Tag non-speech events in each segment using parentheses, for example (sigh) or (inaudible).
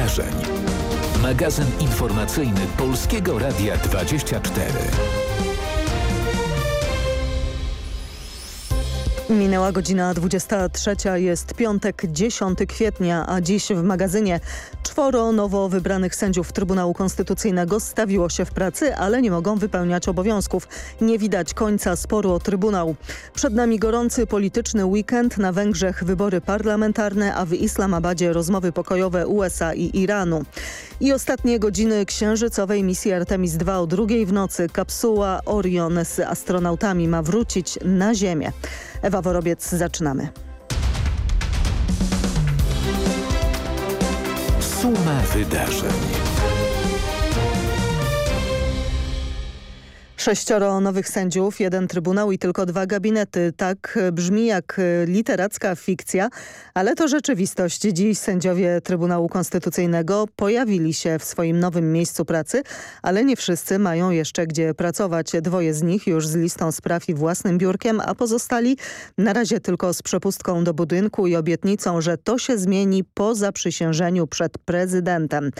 wydarzeń. Magazyn informacyjny Polskiego Radia 24. Minęła godzina 23, jest piątek 10 kwietnia, a dziś w magazynie czworo nowo wybranych sędziów Trybunału Konstytucyjnego stawiło się w pracy, ale nie mogą wypełniać obowiązków. Nie widać końca sporu o Trybunał. Przed nami gorący polityczny weekend, na Węgrzech wybory parlamentarne, a w Islamabadzie rozmowy pokojowe USA i Iranu. I ostatnie godziny księżycowej misji Artemis II o drugiej w nocy. Kapsuła Orion z astronautami ma wrócić na Ziemię. Ewa Worobiec, zaczynamy. Suma wydarzeń. Sześcioro nowych sędziów, jeden trybunał i tylko dwa gabinety. Tak brzmi jak literacka fikcja, ale to rzeczywistość. Dziś sędziowie Trybunału Konstytucyjnego pojawili się w swoim nowym miejscu pracy, ale nie wszyscy mają jeszcze gdzie pracować. Dwoje z nich już z listą spraw i własnym biurkiem, a pozostali na razie tylko z przepustką do budynku i obietnicą, że to się zmieni po zaprzysiężeniu przed prezydentem.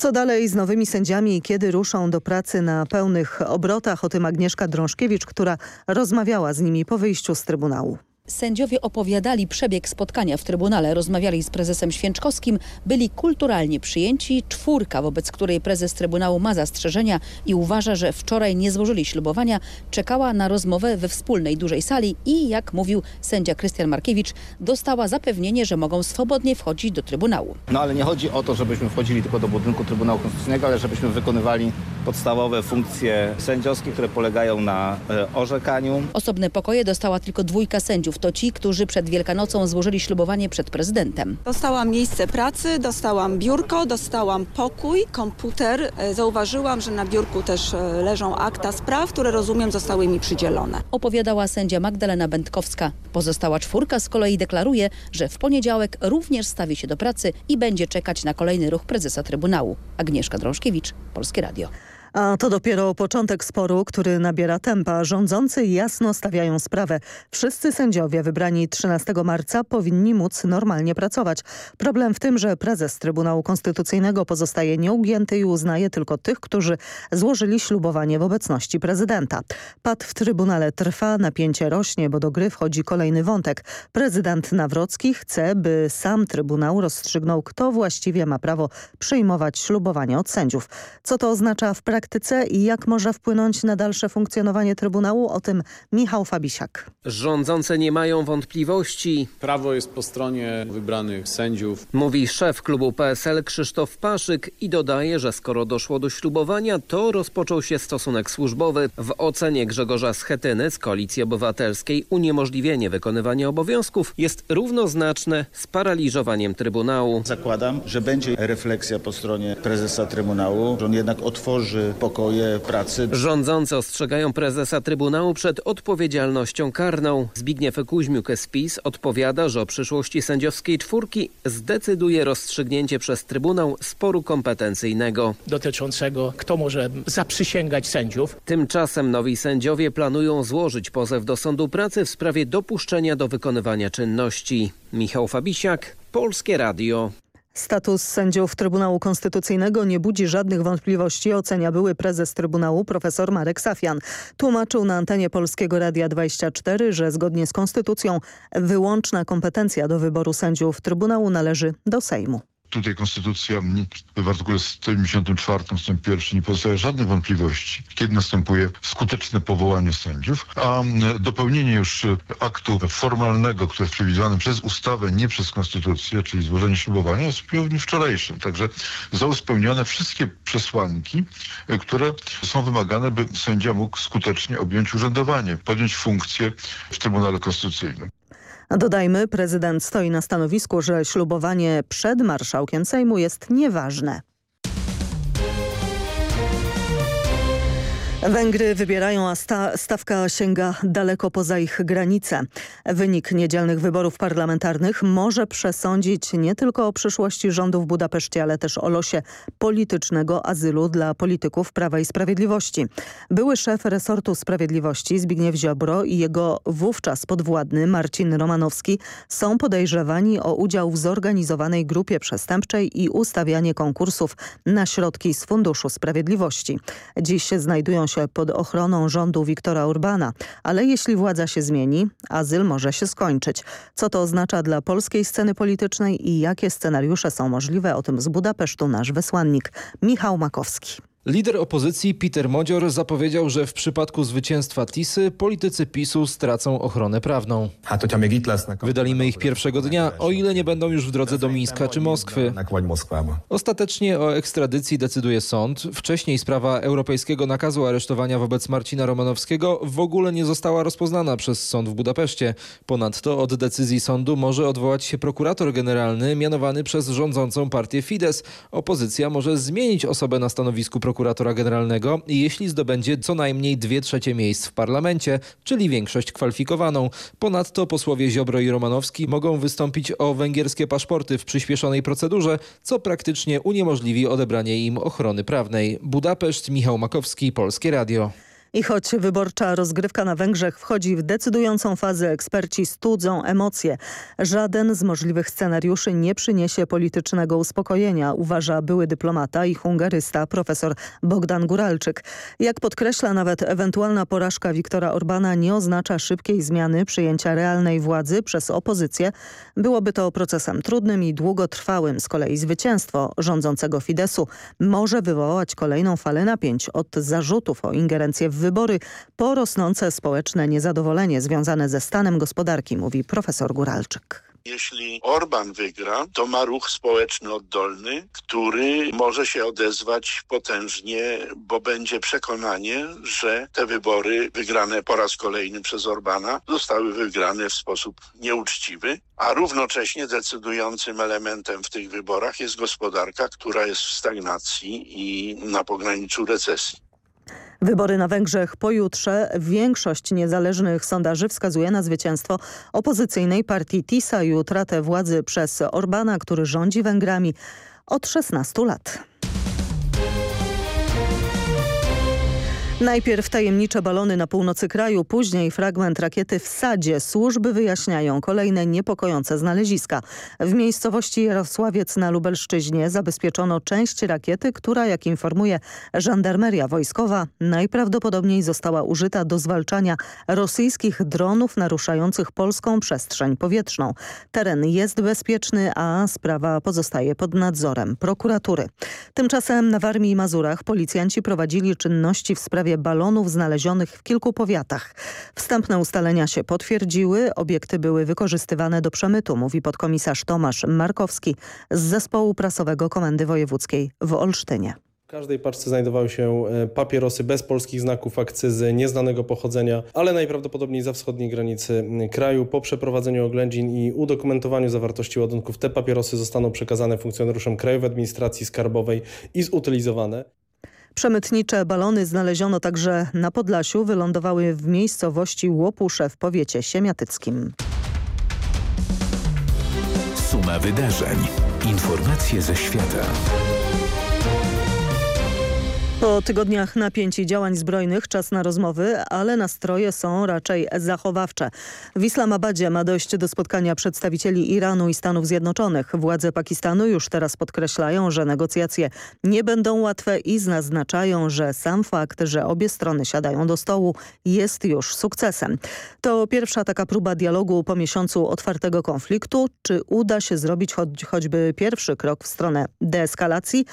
Co dalej z nowymi sędziami i kiedy ruszą do pracy na pełnych obrotach? O tym Agnieszka Drążkiewicz, która rozmawiała z nimi po wyjściu z Trybunału. Sędziowie opowiadali przebieg spotkania w Trybunale, rozmawiali z prezesem Święczkowskim, byli kulturalnie przyjęci. Czwórka, wobec której prezes Trybunału ma zastrzeżenia i uważa, że wczoraj nie złożyli ślubowania, czekała na rozmowę we wspólnej dużej sali i, jak mówił sędzia Krystian Markiewicz, dostała zapewnienie, że mogą swobodnie wchodzić do Trybunału. No ale nie chodzi o to, żebyśmy wchodzili tylko do budynku Trybunału Konstytucyjnego, ale żebyśmy wykonywali podstawowe funkcje sędziowskie, które polegają na e, orzekaniu. Osobne pokoje dostała tylko dwójka sędziów. To ci, którzy przed Wielkanocą złożyli ślubowanie przed prezydentem. Dostałam miejsce pracy, dostałam biurko, dostałam pokój, komputer. E, Zauważyłam, że na biurku też e, leżą akta spraw, które rozumiem zostały mi przydzielone. Opowiadała sędzia Magdalena Będkowska. Pozostała czwórka z kolei deklaruje, że w poniedziałek również stawi się do pracy i będzie czekać na kolejny ruch prezesa Trybunału. Agnieszka Drążkiewicz, Polskie Radio. A to dopiero początek sporu, który nabiera tempa. Rządzący jasno stawiają sprawę. Wszyscy sędziowie wybrani 13 marca powinni móc normalnie pracować. Problem w tym, że prezes Trybunału Konstytucyjnego pozostaje nieugięty i uznaje tylko tych, którzy złożyli ślubowanie w obecności prezydenta. Pad w Trybunale trwa, napięcie rośnie, bo do gry wchodzi kolejny wątek. Prezydent Nawrocki chce, by sam Trybunał rozstrzygnął, kto właściwie ma prawo przyjmować ślubowanie od sędziów. Co to oznacza w praktyce? Praktyce i jak może wpłynąć na dalsze funkcjonowanie Trybunału? O tym Michał Fabisiak. Rządzące nie mają wątpliwości. Prawo jest po stronie wybranych sędziów. Mówi szef klubu PSL Krzysztof Paszyk i dodaje, że skoro doszło do ślubowania, to rozpoczął się stosunek służbowy. W ocenie Grzegorza Schetyny z Koalicji Obywatelskiej uniemożliwienie wykonywania obowiązków jest równoznaczne z paraliżowaniem Trybunału. Zakładam, że będzie refleksja po stronie prezesa Trybunału, że on jednak otworzy pokoje pracy. Rządzący ostrzegają prezesa Trybunału przed odpowiedzialnością karną. Zbigniew Kuźmiuk z PiS odpowiada, że o przyszłości sędziowskiej czwórki zdecyduje rozstrzygnięcie przez Trybunał sporu kompetencyjnego. Dotyczącego kto może zaprzysięgać sędziów. Tymczasem nowi sędziowie planują złożyć pozew do sądu pracy w sprawie dopuszczenia do wykonywania czynności. Michał Fabisiak, Polskie Radio. Status sędziów Trybunału Konstytucyjnego nie budzi żadnych wątpliwości, ocenia były prezes Trybunału profesor Marek Safian. Tłumaczył na antenie Polskiego Radia 24, że zgodnie z Konstytucją wyłączna kompetencja do wyboru sędziów Trybunału należy do Sejmu. Tutaj konstytucja w artykule 154 ust. 1 nie pozostawia żadnych wątpliwości, kiedy następuje skuteczne powołanie sędziów, a dopełnienie już aktu formalnego, które jest przewidziane przez ustawę, nie przez konstytucję, czyli złożenie ślubowania, jest w dniu wczorajszym. Także zostały spełnione wszystkie przesłanki, które są wymagane, by sędzia mógł skutecznie objąć urzędowanie, podjąć funkcję w Trybunale Konstytucyjnym. Dodajmy, prezydent stoi na stanowisku, że ślubowanie przed marszałkiem Sejmu jest nieważne. Węgry wybierają, a sta stawka sięga daleko poza ich granice. Wynik niedzielnych wyborów parlamentarnych może przesądzić nie tylko o przyszłości rządu w Budapeszcie, ale też o losie politycznego azylu dla polityków Prawa i Sprawiedliwości. Były szef resortu sprawiedliwości Zbigniew Ziobro i jego wówczas podwładny Marcin Romanowski są podejrzewani o udział w zorganizowanej grupie przestępczej i ustawianie konkursów na środki z Funduszu Sprawiedliwości. Dziś znajdują się pod ochroną rządu Viktora Urbana, ale jeśli władza się zmieni, azyl może się skończyć. Co to oznacza dla polskiej sceny politycznej i jakie scenariusze są możliwe? O tym z Budapesztu nasz wysłannik Michał Makowski. Lider opozycji Peter Modzior zapowiedział, że w przypadku zwycięstwa Tisy politycy PiSu stracą ochronę prawną. Wydalimy ich pierwszego dnia, o ile nie będą już w drodze do Mińska czy Moskwy. Ostatecznie o ekstradycji decyduje sąd. Wcześniej sprawa europejskiego nakazu aresztowania wobec Marcina Romanowskiego w ogóle nie została rozpoznana przez sąd w Budapeszcie. Ponadto od decyzji sądu może odwołać się prokurator generalny mianowany przez rządzącą partię Fidesz. Opozycja może zmienić osobę na stanowisku prokuratora prokuratora generalnego, jeśli zdobędzie co najmniej dwie trzecie miejsc w parlamencie, czyli większość kwalifikowaną. Ponadto posłowie Ziobro i Romanowski mogą wystąpić o węgierskie paszporty w przyspieszonej procedurze, co praktycznie uniemożliwi odebranie im ochrony prawnej. Budapeszt, Michał Makowski, Polskie Radio. I choć wyborcza rozgrywka na Węgrzech wchodzi w decydującą fazę, eksperci studzą emocje. Żaden z możliwych scenariuszy nie przyniesie politycznego uspokojenia, uważa były dyplomata i hungarysta profesor Bogdan Guralczyk. Jak podkreśla, nawet ewentualna porażka Viktora Orbana nie oznacza szybkiej zmiany przyjęcia realnej władzy przez opozycję. Byłoby to procesem trudnym i długotrwałym. Z kolei zwycięstwo rządzącego Fidesu może wywołać kolejną falę napięć od zarzutów o ingerencję w wybory po rosnące społeczne niezadowolenie związane ze stanem gospodarki, mówi profesor Guralczyk. Jeśli Orban wygra, to ma ruch społeczny oddolny, który może się odezwać potężnie, bo będzie przekonanie, że te wybory wygrane po raz kolejny przez Orbana zostały wygrane w sposób nieuczciwy, a równocześnie decydującym elementem w tych wyborach jest gospodarka, która jest w stagnacji i na pograniczu recesji. Wybory na Węgrzech pojutrze. Większość niezależnych sondaży wskazuje na zwycięstwo opozycyjnej partii TISA i utratę władzy przez Orbana, który rządzi Węgrami od 16 lat. Najpierw tajemnicze balony na północy kraju, później fragment rakiety w Sadzie. Służby wyjaśniają kolejne niepokojące znaleziska. W miejscowości Jarosławiec na Lubelszczyźnie zabezpieczono część rakiety, która, jak informuje żandarmeria wojskowa, najprawdopodobniej została użyta do zwalczania rosyjskich dronów naruszających polską przestrzeń powietrzną. Teren jest bezpieczny, a sprawa pozostaje pod nadzorem prokuratury. Tymczasem na Warmii i Mazurach policjanci prowadzili czynności w sprawie balonów znalezionych w kilku powiatach. Wstępne ustalenia się potwierdziły, obiekty były wykorzystywane do przemytu, mówi podkomisarz Tomasz Markowski z zespołu prasowego Komendy Wojewódzkiej w Olsztynie. W każdej paczce znajdowały się e, papierosy bez polskich znaków akcyzy, nieznanego pochodzenia, ale najprawdopodobniej za wschodniej granicy kraju. Po przeprowadzeniu oględzin i udokumentowaniu zawartości ładunków te papierosy zostaną przekazane funkcjonariuszom Krajowej Administracji Skarbowej i zutylizowane. Przemytnicze balony znaleziono także na Podlasiu, wylądowały w miejscowości Łopusze w powiecie siemiatyckim. Suma wydarzeń. Informacje ze świata. Po tygodniach napięć i działań zbrojnych czas na rozmowy, ale nastroje są raczej zachowawcze. W Islamabadzie ma dojść do spotkania przedstawicieli Iranu i Stanów Zjednoczonych. Władze Pakistanu już teraz podkreślają, że negocjacje nie będą łatwe i zaznaczają, że sam fakt, że obie strony siadają do stołu jest już sukcesem. To pierwsza taka próba dialogu po miesiącu otwartego konfliktu. Czy uda się zrobić choć, choćby pierwszy krok w stronę deeskalacji?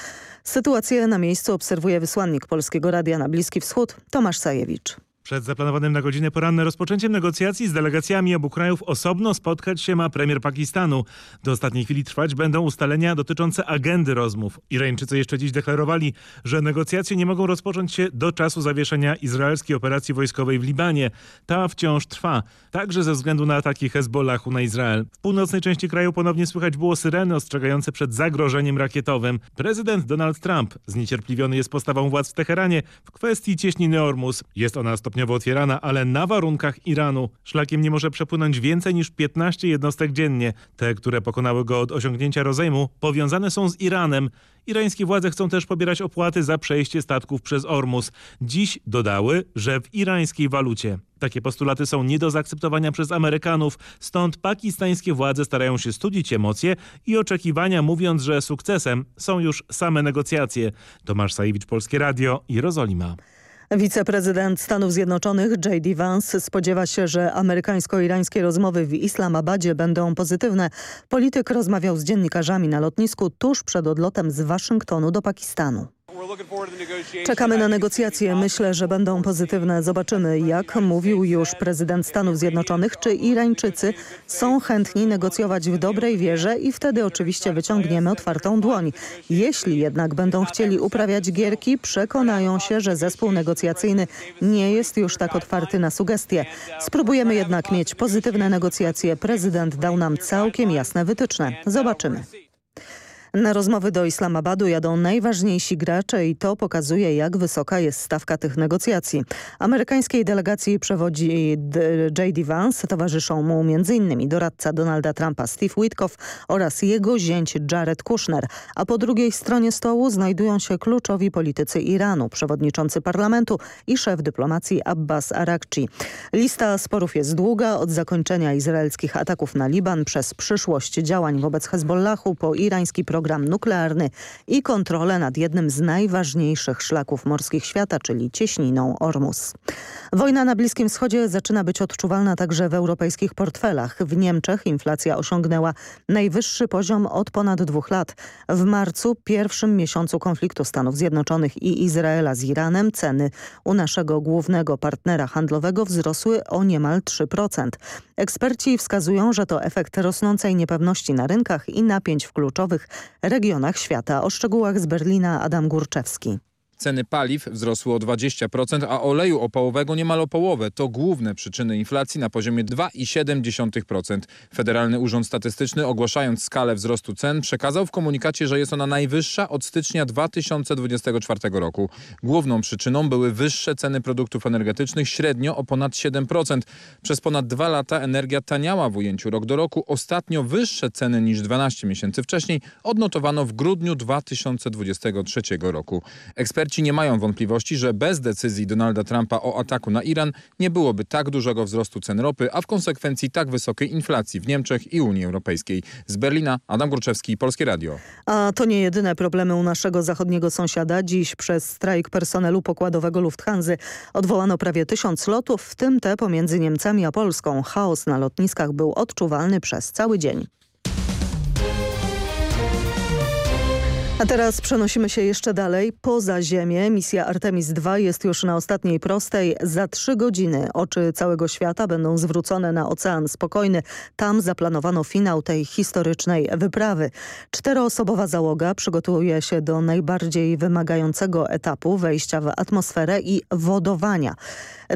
Sytuację na miejscu obserwuje wysłannik Polskiego Radia na Bliski Wschód Tomasz Sajewicz. Przed zaplanowanym na godzinę poranne rozpoczęciem negocjacji z delegacjami obu krajów osobno spotkać się ma premier Pakistanu. Do ostatniej chwili trwać będą ustalenia dotyczące agendy rozmów. Irańczycy jeszcze dziś deklarowali, że negocjacje nie mogą rozpocząć się do czasu zawieszenia izraelskiej operacji wojskowej w Libanie. Ta wciąż trwa, także ze względu na ataki Hezbollahu na Izrael. W północnej części kraju ponownie słychać było syreny ostrzegające przed zagrożeniem rakietowym. Prezydent Donald Trump zniecierpliwiony jest postawą władz w Teheranie w kwestii cieśniny Ormus. Jest ona stopniowo otwierana, ale na warunkach Iranu. Szlakiem nie może przepłynąć więcej niż 15 jednostek dziennie. Te, które pokonały go od osiągnięcia rozejmu, powiązane są z Iranem. Irańskie władze chcą też pobierać opłaty za przejście statków przez Ormus. Dziś dodały, że w irańskiej walucie. Takie postulaty są nie do zaakceptowania przez Amerykanów, stąd pakistańskie władze starają się studzić emocje i oczekiwania, mówiąc, że sukcesem są już same negocjacje. Tomasz Sajewicz, Polskie Radio, Jerozolima. Wiceprezydent Stanów Zjednoczonych J.D. Vance spodziewa się, że amerykańsko-irańskie rozmowy w Islamabadzie będą pozytywne. Polityk rozmawiał z dziennikarzami na lotnisku tuż przed odlotem z Waszyngtonu do Pakistanu. Czekamy na negocjacje. Myślę, że będą pozytywne. Zobaczymy, jak mówił już prezydent Stanów Zjednoczonych, czy Irańczycy są chętni negocjować w dobrej wierze i wtedy oczywiście wyciągniemy otwartą dłoń. Jeśli jednak będą chcieli uprawiać gierki, przekonają się, że zespół negocjacyjny nie jest już tak otwarty na sugestie. Spróbujemy jednak mieć pozytywne negocjacje. Prezydent dał nam całkiem jasne wytyczne. Zobaczymy. Na rozmowy do Islamabadu jadą najważniejsi gracze i to pokazuje, jak wysoka jest stawka tych negocjacji. Amerykańskiej delegacji przewodzi J.D. Vance, towarzyszą mu m.in. doradca Donalda Trumpa Steve Witkoff oraz jego zięć Jared Kushner. A po drugiej stronie stołu znajdują się kluczowi politycy Iranu, przewodniczący parlamentu i szef dyplomacji Abbas Arakci. Lista sporów jest długa, od zakończenia izraelskich ataków na Liban przez przyszłość działań wobec Hezbollahu po irański program program nuklearny i kontrolę nad jednym z najważniejszych szlaków morskich świata, czyli cieśniną Ormus. Wojna na Bliskim Wschodzie zaczyna być odczuwalna także w europejskich portfelach. W Niemczech inflacja osiągnęła najwyższy poziom od ponad dwóch lat. W marcu, pierwszym miesiącu konfliktu Stanów Zjednoczonych i Izraela z Iranem, ceny u naszego głównego partnera handlowego wzrosły o niemal 3%. Eksperci wskazują, że to efekt rosnącej niepewności na rynkach i napięć w kluczowych regionach świata. O szczegółach z Berlina Adam Górczewski. Ceny paliw wzrosły o 20%, a oleju opałowego niemal o połowę. To główne przyczyny inflacji na poziomie 2,7%. Federalny Urząd Statystyczny ogłaszając skalę wzrostu cen przekazał w komunikacie, że jest ona najwyższa od stycznia 2024 roku. Główną przyczyną były wyższe ceny produktów energetycznych średnio o ponad 7%. Przez ponad dwa lata energia taniała w ujęciu rok do roku. Ostatnio wyższe ceny niż 12 miesięcy wcześniej odnotowano w grudniu 2023 roku. Eksperci Eksperci nie mają wątpliwości, że bez decyzji Donalda Trumpa o ataku na Iran nie byłoby tak dużego wzrostu cen ropy, a w konsekwencji tak wysokiej inflacji w Niemczech i Unii Europejskiej. Z Berlina Adam Gruczewski, Polskie Radio. A to nie jedyne problemy u naszego zachodniego sąsiada. Dziś przez strajk personelu pokładowego Lufthansa odwołano prawie tysiąc lotów, w tym te pomiędzy Niemcami a Polską. Chaos na lotniskach był odczuwalny przez cały dzień. A teraz przenosimy się jeszcze dalej, poza Ziemię. Misja Artemis II jest już na ostatniej prostej. Za trzy godziny oczy całego świata będą zwrócone na Ocean Spokojny. Tam zaplanowano finał tej historycznej wyprawy. Czteroosobowa załoga przygotuje się do najbardziej wymagającego etapu wejścia w atmosferę i wodowania.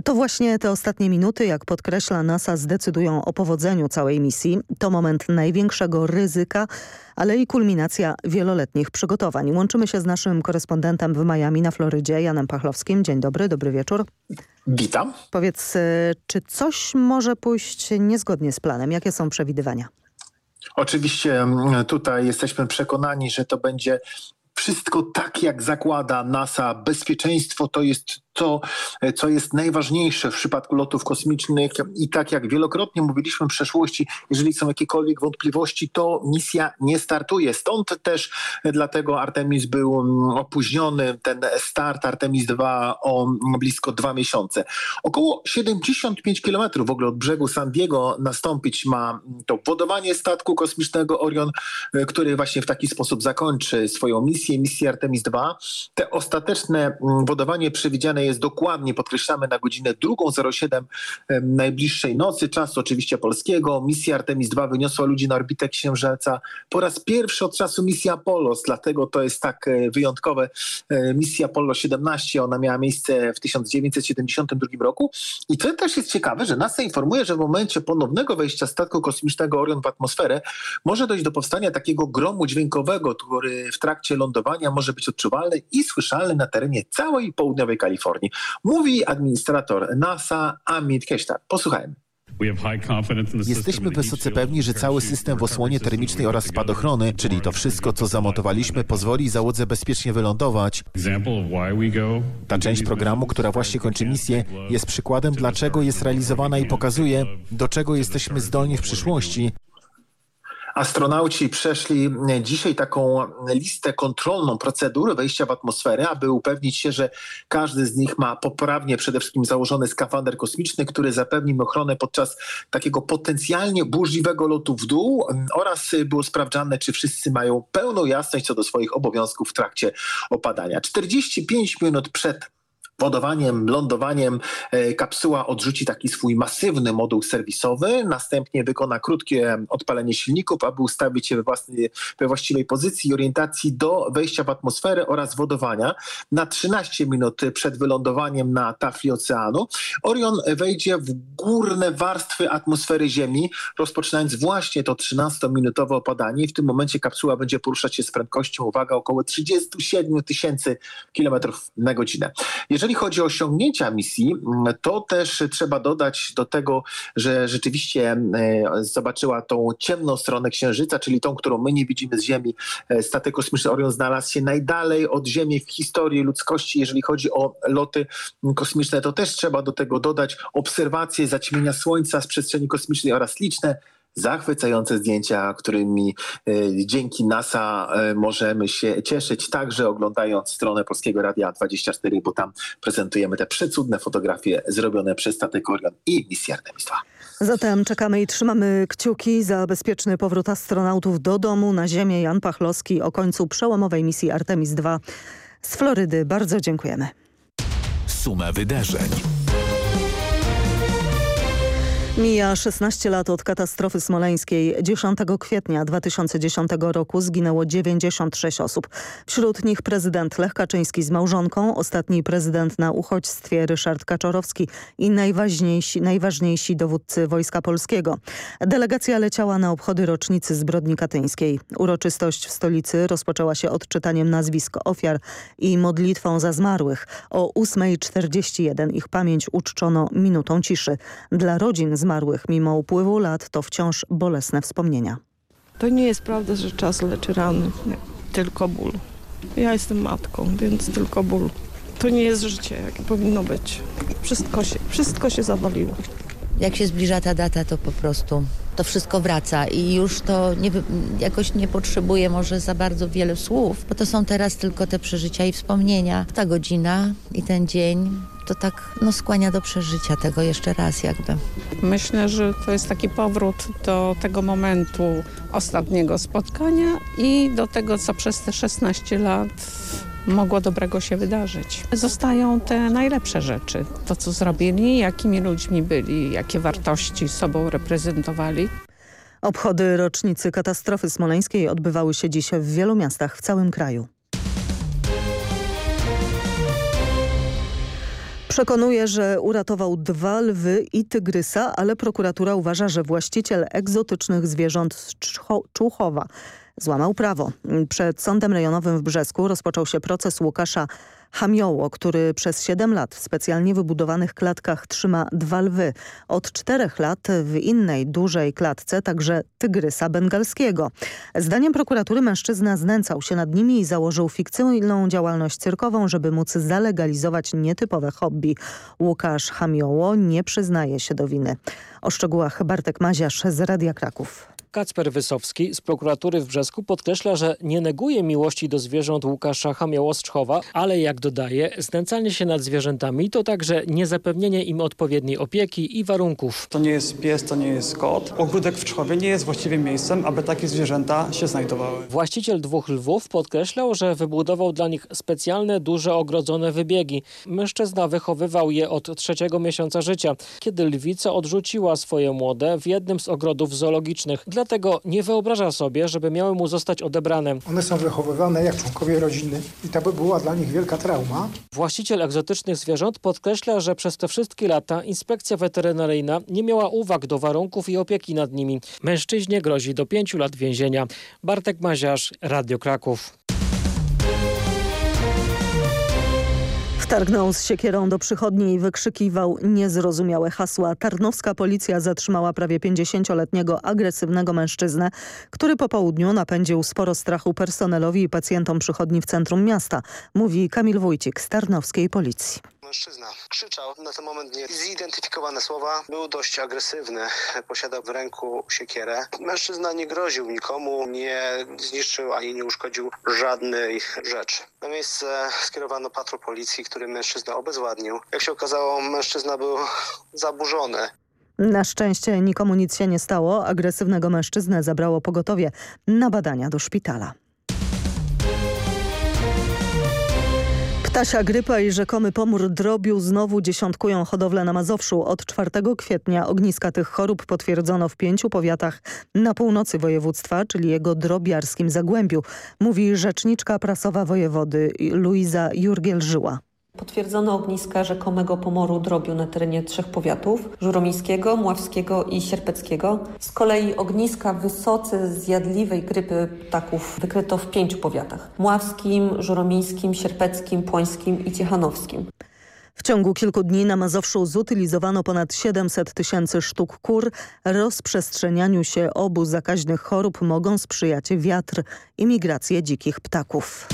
To właśnie te ostatnie minuty, jak podkreśla NASA, zdecydują o powodzeniu całej misji. To moment największego ryzyka, ale i kulminacja wieloletnich przygotowań. Łączymy się z naszym korespondentem w Miami na Florydzie, Janem Pachlowskim. Dzień dobry, dobry wieczór. Witam. Powiedz, y, czy coś może pójść niezgodnie z planem? Jakie są przewidywania? Oczywiście mm, tutaj jesteśmy przekonani, że to będzie wszystko tak, jak zakłada NASA. Bezpieczeństwo to jest to, co jest najważniejsze w przypadku lotów kosmicznych i tak jak wielokrotnie mówiliśmy w przeszłości, jeżeli są jakiekolwiek wątpliwości, to misja nie startuje. Stąd też dlatego Artemis był mm, opóźniony, ten start Artemis 2 o blisko dwa miesiące. Około 75 kilometrów w ogóle od brzegu San Diego nastąpić ma to wodowanie statku kosmicznego Orion, który właśnie w taki sposób zakończy swoją misję, misję Artemis 2. Te ostateczne mm, wodowanie przewidziane jest dokładnie, podkreślamy, na godzinę 2.07 najbliższej nocy, czasu oczywiście polskiego. Misja Artemis II wyniosła ludzi na orbitę Księżyca po raz pierwszy od czasu misji Apollos, dlatego to jest tak e, wyjątkowe. E, misja Apollo 17, ona miała miejsce w 1972 roku i to też jest ciekawe, że NASA informuje, że w momencie ponownego wejścia statku kosmicznego Orion w atmosferę może dojść do powstania takiego gromu dźwiękowego, który w trakcie lądowania może być odczuwalny i słyszalny na terenie całej południowej Kalifornii. Mówi administrator NASA Amit Keshtar. Posłuchajmy. Jesteśmy wysoce pewni, że cały system w osłonie termicznej oraz spadochrony, czyli to wszystko, co zamontowaliśmy, pozwoli załodze bezpiecznie wylądować. Ta część programu, która właśnie kończy misję, jest przykładem, dlaczego jest realizowana i pokazuje, do czego jesteśmy zdolni w przyszłości. Astronauci przeszli dzisiaj taką listę kontrolną procedur wejścia w atmosferę, aby upewnić się, że każdy z nich ma poprawnie przede wszystkim założony skafander kosmiczny, który zapewni im ochronę podczas takiego potencjalnie burzliwego lotu w dół oraz było sprawdzane, czy wszyscy mają pełną jasność co do swoich obowiązków w trakcie opadania. 45 minut przed wodowaniem, lądowaniem e, kapsuła odrzuci taki swój masywny moduł serwisowy, następnie wykona krótkie odpalenie silników, aby ustawić je we, własnej, we właściwej pozycji i orientacji do wejścia w atmosferę oraz wodowania. Na 13 minut przed wylądowaniem na tafli oceanu Orion wejdzie w górne warstwy atmosfery Ziemi, rozpoczynając właśnie to 13-minutowe opadanie. W tym momencie kapsuła będzie poruszać się z prędkością, uwaga, około 37 tysięcy kilometrów na godzinę. Jeżeli jeżeli chodzi o osiągnięcia misji, mm, to też trzeba dodać do tego, że rzeczywiście e, zobaczyła tą ciemną stronę Księżyca, czyli tą, którą my nie widzimy z Ziemi. E, statek kosmiczny Orion znalazł się najdalej od Ziemi w historii ludzkości, jeżeli chodzi o loty kosmiczne. To też trzeba do tego dodać obserwacje zaćmienia Słońca z przestrzeni kosmicznej oraz liczne zachwycające zdjęcia, którymi e, dzięki NASA e, możemy się cieszyć, także oglądając stronę Polskiego Radia 24, bo tam prezentujemy te przecudne fotografie zrobione przez statek Orion i misję Artemis II. Zatem czekamy i trzymamy kciuki za bezpieczny powrót astronautów do domu na Ziemię. Jan Pachlowski o końcu przełomowej misji Artemis II z Florydy. Bardzo dziękujemy. Suma wydarzeń. Mija 16 lat od katastrofy smoleńskiej. 10 kwietnia 2010 roku zginęło 96 osób. Wśród nich prezydent Lech Kaczyński z małżonką, ostatni prezydent na uchodźstwie Ryszard Kaczorowski i najważniejsi, najważniejsi dowódcy Wojska Polskiego. Delegacja leciała na obchody rocznicy zbrodni katyńskiej. Uroczystość w stolicy rozpoczęła się odczytaniem nazwisk ofiar i modlitwą za zmarłych. O 8.41 ich pamięć uczczono minutą ciszy. Dla rodzin zmarłych zmarłych mimo upływu lat to wciąż bolesne wspomnienia. To nie jest prawda, że czas leczy rany, nie. tylko ból. Ja jestem matką, więc tylko ból. To nie jest życie, jakie powinno być. Wszystko się, wszystko się zawaliło. Jak się zbliża ta data, to po prostu to wszystko wraca i już to nie, jakoś nie potrzebuje może za bardzo wiele słów, bo to są teraz tylko te przeżycia i wspomnienia. Ta godzina i ten dzień to tak no, skłania do przeżycia tego jeszcze raz jakby. Myślę, że to jest taki powrót do tego momentu ostatniego spotkania i do tego, co przez te 16 lat mogło dobrego się wydarzyć. Zostają te najlepsze rzeczy. To, co zrobili, jakimi ludźmi byli, jakie wartości sobą reprezentowali. Obchody rocznicy katastrofy smoleńskiej odbywały się dziś w wielu miastach w całym kraju. Przekonuje, że uratował dwa lwy i tygrysa, ale prokuratura uważa, że właściciel egzotycznych zwierząt z Czuchowa złamał prawo. Przed Sądem Rejonowym w Brzesku rozpoczął się proces Łukasza Hamioło, który przez 7 lat w specjalnie wybudowanych klatkach trzyma dwa lwy. Od czterech lat w innej dużej klatce także tygrysa bengalskiego. Zdaniem prokuratury mężczyzna znęcał się nad nimi i założył fikcyjną działalność cyrkową, żeby móc zalegalizować nietypowe hobby. Łukasz Hamioło nie przyznaje się do winy. O szczegółach Bartek Maziarz z Radia Kraków. Kacper Wysowski z prokuratury w Brzesku podkreśla, że nie neguje miłości do zwierząt Łukasza Chamiałostrzowa, ale jak dodaje, znęcanie się nad zwierzętami to także niezapewnienie im odpowiedniej opieki i warunków. To nie jest pies, to nie jest kot. Ogródek w Czchowie nie jest właściwym miejscem, aby takie zwierzęta się znajdowały. Właściciel dwóch lwów podkreślał, że wybudował dla nich specjalne, duże, ogrodzone wybiegi. Mężczyzna wychowywał je od trzeciego miesiąca życia, kiedy lwica odrzuciła swoje młode w jednym z ogrodów zoologicznych. Dlatego nie wyobraża sobie, żeby miały mu zostać odebrane. One są wychowywane jak członkowie rodziny i to by była dla nich wielka trauma. Właściciel egzotycznych zwierząt podkreśla, że przez te wszystkie lata inspekcja weterynaryjna nie miała uwag do warunków i opieki nad nimi. Mężczyźnie grozi do pięciu lat więzienia. Bartek Maziarz, Radio Kraków. Wtargnął z siekierą do przychodni i wykrzykiwał niezrozumiałe hasła. Tarnowska policja zatrzymała prawie 50-letniego agresywnego mężczyznę, który po południu napędził sporo strachu personelowi i pacjentom przychodni w centrum miasta, mówi Kamil Wójcik z Tarnowskiej Policji. Mężczyzna krzyczał, na ten moment nie zidentyfikowane słowa, był dość agresywny, posiadał w ręku siekierę. Mężczyzna nie groził nikomu, nie zniszczył ani nie uszkodził żadnej rzeczy. Na miejsce skierowano patrol policji, który mężczyznę obezwładnił. Jak się okazało, mężczyzna był zaburzony. Na szczęście nikomu nic się nie stało. Agresywnego mężczyznę zabrało pogotowie na badania do szpitala. Ptasia grypa i rzekomy pomór drobiu znowu dziesiątkują hodowlę na Mazowszu. Od 4 kwietnia ogniska tych chorób potwierdzono w pięciu powiatach na północy województwa, czyli jego drobiarskim zagłębiu, mówi rzeczniczka prasowa wojewody Luiza Jurgiel-Żyła. Potwierdzono ogniska rzekomego pomoru drobiu na terenie trzech powiatów – Żuromińskiego, Mławskiego i Sierpeckiego. Z kolei ogniska wysoce zjadliwej grypy ptaków wykryto w pięciu powiatach – Mławskim, Żuromińskim, Sierpeckim, Płońskim i Ciechanowskim. W ciągu kilku dni na Mazowszu zutylizowano ponad 700 tysięcy sztuk kur. Rozprzestrzenianiu się obu zakaźnych chorób mogą sprzyjać wiatr i migracje dzikich ptaków.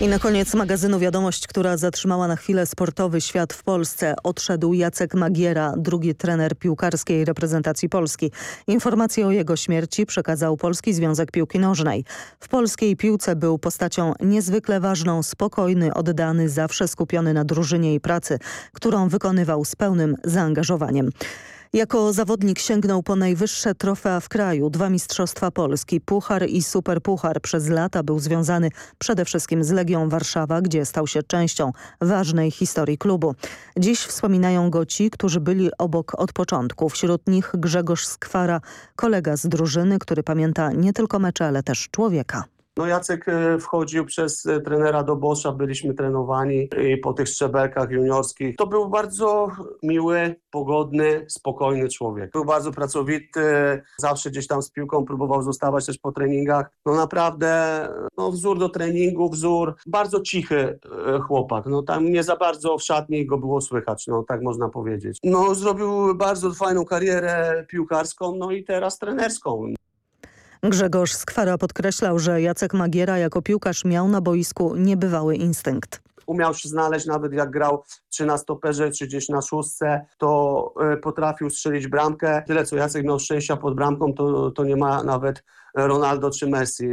I na koniec magazynu Wiadomość, która zatrzymała na chwilę sportowy świat w Polsce. Odszedł Jacek Magiera, drugi trener piłkarskiej reprezentacji Polski. Informację o jego śmierci przekazał Polski Związek Piłki Nożnej. W polskiej piłce był postacią niezwykle ważną, spokojny, oddany, zawsze skupiony na drużynie i pracy, którą wykonywał z pełnym zaangażowaniem. Jako zawodnik sięgnął po najwyższe trofea w kraju, dwa Mistrzostwa Polski, Puchar i Superpuchar. Przez lata był związany przede wszystkim z Legią Warszawa, gdzie stał się częścią ważnej historii klubu. Dziś wspominają go ci, którzy byli obok od początku. Wśród nich Grzegorz Skwara, kolega z drużyny, który pamięta nie tylko mecze, ale też człowieka. No Jacek wchodził przez trenera do Boscha, byliśmy trenowani i po tych szczebelkach juniorskich. To był bardzo miły, pogodny, spokojny człowiek. Był bardzo pracowity, zawsze gdzieś tam z piłką próbował zostawać też po treningach. No naprawdę no wzór do treningu, wzór, bardzo cichy chłopak. No tam nie za bardzo w szatni go było słychać, no tak można powiedzieć. No zrobił bardzo fajną karierę piłkarską, no i teraz trenerską. Grzegorz Skwara podkreślał, że Jacek Magiera jako piłkarz miał na boisku niebywały instynkt. Umiał się znaleźć nawet jak grał czy na stoperze, czy gdzieś na szóstce, to potrafił strzelić bramkę. Tyle co Jacek miał szczęścia pod bramką, to, to nie ma nawet Ronaldo czy Messi.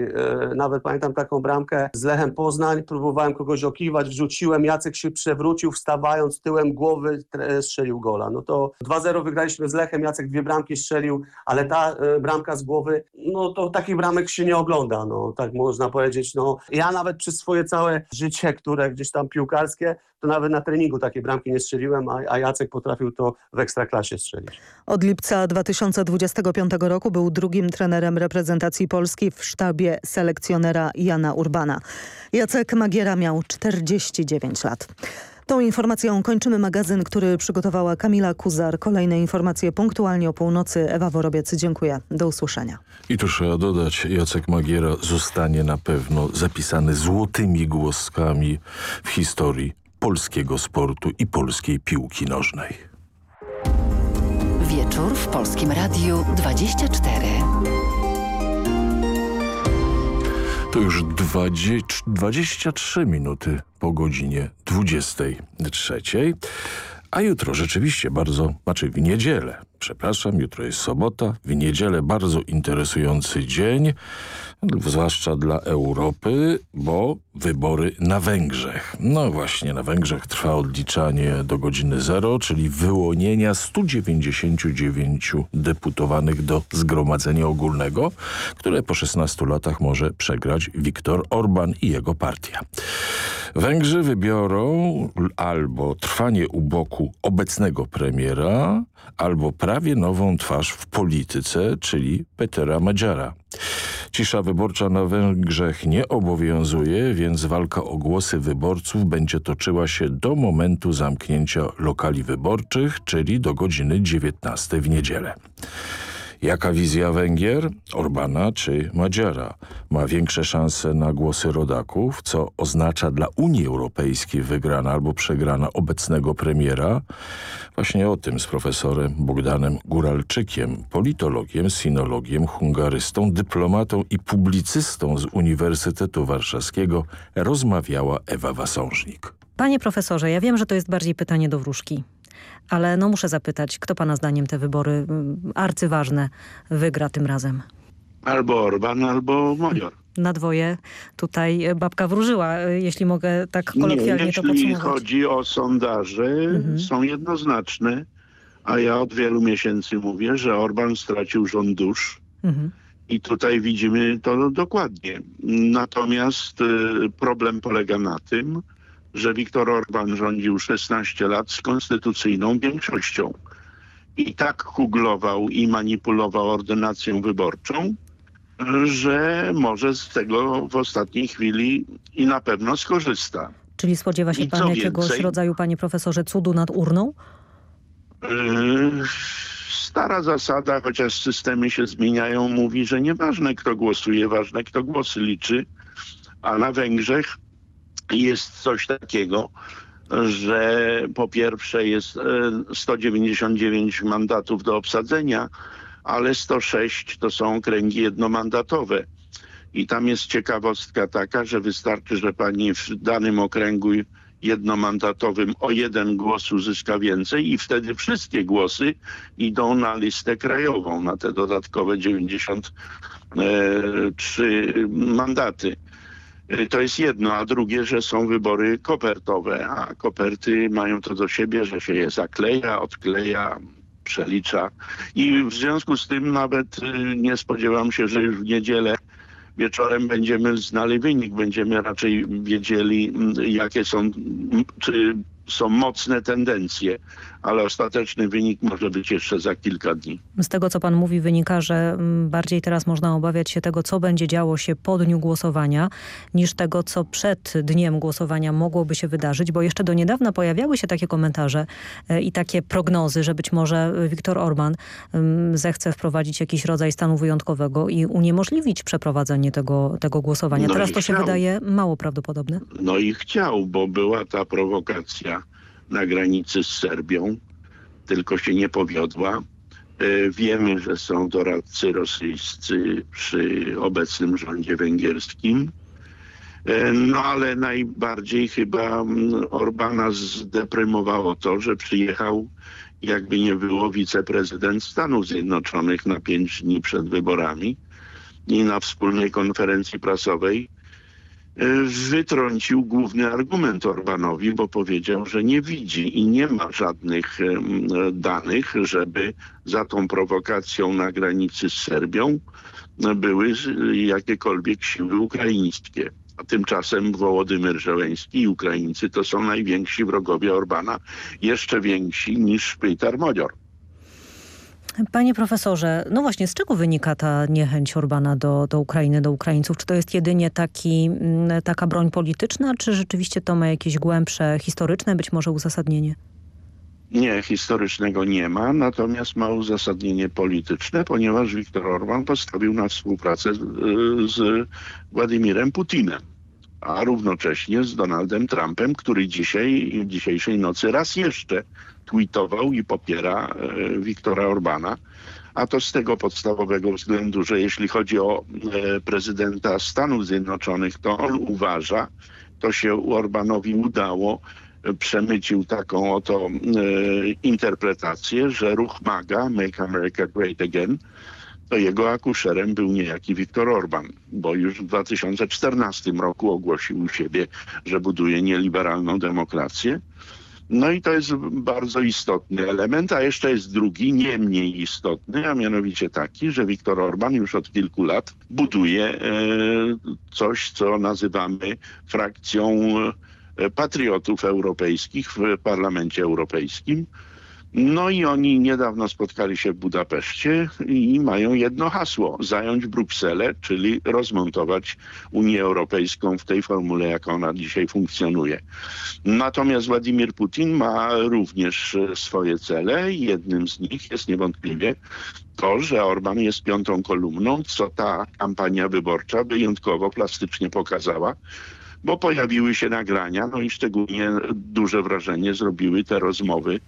Nawet pamiętam taką bramkę z Lechem Poznań, próbowałem kogoś okiwać, wrzuciłem, Jacek się przewrócił, wstawając tyłem głowy, strzelił gola. No to 2-0 wygraliśmy z Lechem, Jacek dwie bramki strzelił, ale ta bramka z głowy, no to takich bramek się nie ogląda, no tak można powiedzieć. No, ja nawet przez swoje całe życie, które gdzieś tam piłkarskie, to nawet na treningu takie bramki nie strzeliłem, a, a Jacek potrafił to w ekstraklasie strzelić. Od lipca 2025 roku był drugim trenerem reprezentacji Polski w sztabie selekcjonera Jana Urbana. Jacek Magiera miał 49 lat. Tą informacją kończymy magazyn, który przygotowała Kamila Kuzar. Kolejne informacje punktualnie o północy. Ewa Worobiec, dziękuję. Do usłyszenia. I tu trzeba dodać, Jacek Magiera zostanie na pewno zapisany złotymi głoskami w historii polskiego sportu i polskiej piłki nożnej. Wieczór w Polskim Radiu 24. To już 20, 23 minuty po godzinie 23. A jutro rzeczywiście bardzo, znaczy w niedzielę, przepraszam, jutro jest sobota, w niedzielę bardzo interesujący dzień, zwłaszcza dla Europy, bo wybory na Węgrzech. No właśnie, na Węgrzech trwa odliczanie do godziny zero, czyli wyłonienia 199 deputowanych do Zgromadzenia Ogólnego, które po 16 latach może przegrać Viktor Orban i jego partia. Węgrzy wybiorą albo trwanie u boku obecnego premiera, albo prawie nową twarz w polityce, czyli Petera Madziara. Cisza wyborcza na Węgrzech nie obowiązuje, więc walka o głosy wyborców będzie toczyła się do momentu zamknięcia lokali wyborczych, czyli do godziny 19 w niedzielę. Jaka wizja Węgier, Orbana czy Madziara ma większe szanse na głosy rodaków, co oznacza dla Unii Europejskiej wygrana albo przegrana obecnego premiera? Właśnie o tym z profesorem Bogdanem Góralczykiem, politologiem, sinologiem, hungarystą, dyplomatą i publicystą z Uniwersytetu Warszawskiego rozmawiała Ewa Wasążnik. Panie profesorze, ja wiem, że to jest bardziej pytanie do wróżki. Ale no muszę zapytać, kto pana zdaniem te wybory mm, arcyważne wygra tym razem? Albo Orban, albo Major. Na dwoje tutaj babka wróżyła, jeśli mogę tak kolokwialnie Nie, to podsumować. jeśli chodzi o sondaże, mhm. są jednoznaczne, a ja od wielu miesięcy mówię, że Orban stracił rząd dusz. Mhm. I tutaj widzimy to dokładnie. Natomiast y, problem polega na tym, że Viktor Orban rządził 16 lat z konstytucyjną większością. I tak kuglował i manipulował ordynacją wyborczą, że może z tego w ostatniej chwili i na pewno skorzysta. Czyli spodziewa się pan jakiegoś więcej, rodzaju, panie profesorze, cudu nad urną? Yy, stara zasada, chociaż systemy się zmieniają, mówi, że nieważne kto głosuje, ważne kto głosy liczy. A na Węgrzech jest coś takiego, że po pierwsze jest 199 e, mandatów do obsadzenia, ale 106 to są okręgi jednomandatowe. I tam jest ciekawostka taka, że wystarczy, że pani w danym okręgu jednomandatowym o jeden głos uzyska więcej i wtedy wszystkie głosy idą na listę krajową, na te dodatkowe 93 mandaty. Y, to jest jedno, a drugie, że są wybory kopertowe, a koperty mają to do siebie, że się je zakleja, odkleja, przelicza. I w związku z tym nawet y, nie spodziewam się, że już w niedzielę wieczorem będziemy znali wynik, będziemy raczej wiedzieli jakie są, czy są mocne tendencje, ale ostateczny wynik może być jeszcze za kilka dni. Z tego, co pan mówi, wynika, że mm, bardziej teraz można obawiać się tego, co będzie działo się po dniu głosowania, niż tego, co przed dniem głosowania mogłoby się wydarzyć, bo jeszcze do niedawna pojawiały się takie komentarze e, i takie prognozy, że być może Viktor Orban mm, zechce wprowadzić jakiś rodzaj stanu wyjątkowego i uniemożliwić przeprowadzenie tego, tego głosowania. No teraz to się wydaje mało prawdopodobne. No i chciał, bo była ta prowokacja na granicy z Serbią, tylko się nie powiodła. E, wiemy, że są doradcy rosyjscy przy obecnym rządzie węgierskim. E, no ale najbardziej chyba mm, Orbana zdeprymowało to, że przyjechał, jakby nie było, wiceprezydent Stanów Zjednoczonych na pięć dni przed wyborami i na wspólnej konferencji prasowej wytrącił główny argument Orbanowi, bo powiedział, że nie widzi i nie ma żadnych danych, żeby za tą prowokacją na granicy z Serbią były jakiekolwiek siły ukraińskie. A tymczasem Wołodymyr Żeleński i Ukraińcy to są najwięksi wrogowie Orbana, jeszcze więksi niż Peter Modior. Panie profesorze, no właśnie, z czego wynika ta niechęć Orbana do, do Ukrainy, do Ukraińców? Czy to jest jedynie taki, mm, taka broń polityczna, czy rzeczywiście to ma jakieś głębsze, historyczne być może uzasadnienie? Nie, historycznego nie ma, natomiast ma uzasadnienie polityczne, ponieważ Viktor Orban postawił na współpracę z, z Władimirem Putinem, a równocześnie z Donaldem Trumpem, który dzisiaj, dzisiejszej nocy raz jeszcze tweetował i popiera e, Wiktora Orbana. A to z tego podstawowego względu, że jeśli chodzi o e, prezydenta Stanów Zjednoczonych, to on uważa, to się Orbanowi udało, przemycił taką oto interpretację, że ruch MAGA, Make America Great Again, to jego akuszerem był niejaki Viktor Orban, bo już w 2014 roku ogłosił u siebie, że buduje nieliberalną demokrację. No i to jest bardzo istotny element, a jeszcze jest drugi, nie mniej istotny, a mianowicie taki, że Viktor Orban już od kilku lat buduje e, coś, co nazywamy frakcją e, patriotów europejskich w Parlamencie Europejskim. No i oni niedawno spotkali się w Budapeszcie i mają jedno hasło: zająć Brukselę, czyli rozmontować Unię Europejską w tej formule, jak ona dzisiaj funkcjonuje. Natomiast Władimir Putin ma również swoje cele i jednym z nich jest niewątpliwie to, że Orban jest piątą kolumną, co ta kampania wyborcza wyjątkowo plastycznie pokazała bo pojawiły się nagrania, no i szczególnie duże wrażenie zrobiły te rozmowy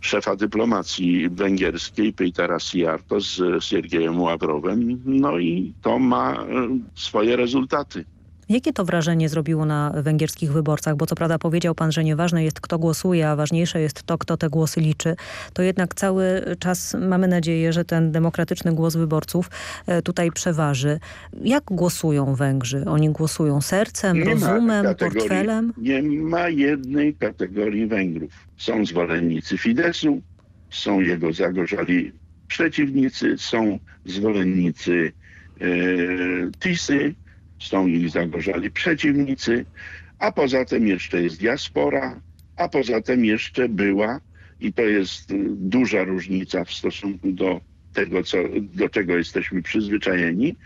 szefa dyplomacji węgierskiej Petera Siarto z Siergiejem Ławrowem. No i to ma e, swoje rezultaty. Jakie to wrażenie zrobiło na węgierskich wyborcach? Bo co prawda powiedział pan, że nieważne jest kto głosuje, a ważniejsze jest to, kto te głosy liczy. To jednak cały czas mamy nadzieję, że ten demokratyczny głos wyborców e, tutaj przeważy. Jak głosują Węgrzy? Oni głosują sercem, nie rozumem, portfelem? Nie ma jednej kategorii Węgrów. Są zwolennicy Fidesu, są jego zagorzali przeciwnicy, są zwolennicy e, Tisy, są ich zagorzali przeciwnicy, a poza tym jeszcze jest diaspora, a poza tym jeszcze była, i to jest y, duża różnica w stosunku do tego, co, do czego jesteśmy przyzwyczajeni.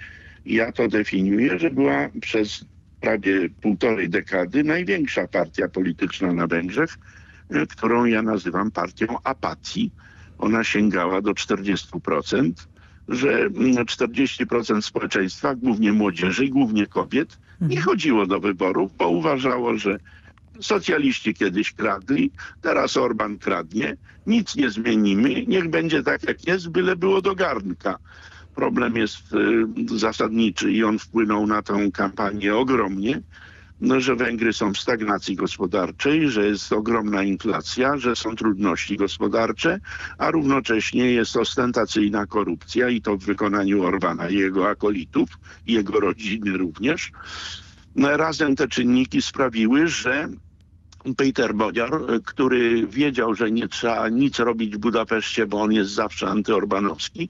Ja to definiuję, że była przez prawie półtorej dekady największa partia polityczna na Węgrzech, y, którą ja nazywam partią apatii. Ona sięgała do 40% że 40% mm, społeczeństwa, głównie młodzieży, głównie kobiet, nie mhm. chodziło do wyborów, bo uważało, że socjaliści kiedyś kradli, teraz Orban kradnie, nic nie zmienimy, niech będzie tak jak jest, byle było do garnka. Problem jest y, zasadniczy i on wpłynął na tę kampanię ogromnie no, że Węgry są w stagnacji gospodarczej, że jest ogromna inflacja, że są trudności gospodarcze, a równocześnie jest ostentacyjna korupcja i to w wykonaniu Orbana i jego akolitów, jego rodziny również. No, razem te czynniki sprawiły, że Peter Bodziar, który wiedział, że nie trzeba nic robić w Budapeszcie, bo on jest zawsze antyorbanowski,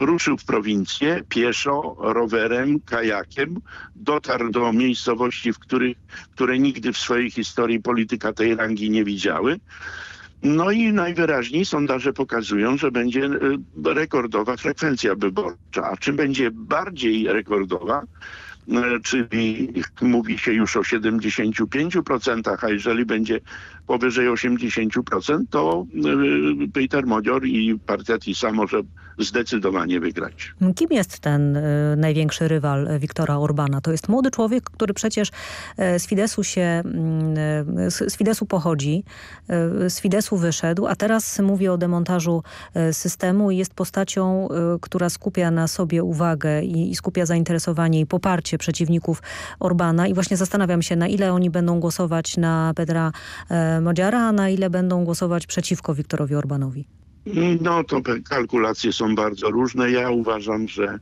ruszył w prowincję pieszo, rowerem, kajakiem, dotarł do miejscowości, w których, które nigdy w swojej historii polityka tej rangi nie widziały. No i najwyraźniej sondaże pokazują, że będzie e, rekordowa frekwencja wyborcza. A czym będzie bardziej rekordowa, e, czyli mówi się już o 75%, a jeżeli będzie powyżej 80%, to e, Peter Modzior i partia TISA może zdecydowanie wygrać. Kim jest ten y, największy rywal Wiktora Orbana? To jest młody człowiek, który przecież y, z Fidesu się, y, z Fidesu pochodzi, z Fidesu wyszedł, a teraz mówi o demontażu systemu i jest postacią, która skupia na sobie uwagę i, i skupia zainteresowanie i poparcie przeciwników Orbana i właśnie zastanawiam się, na ile oni będą głosować na Petra Modziara, a na ile będą głosować przeciwko Wiktorowi Orbanowi. No to kalkulacje są bardzo różne. Ja uważam, że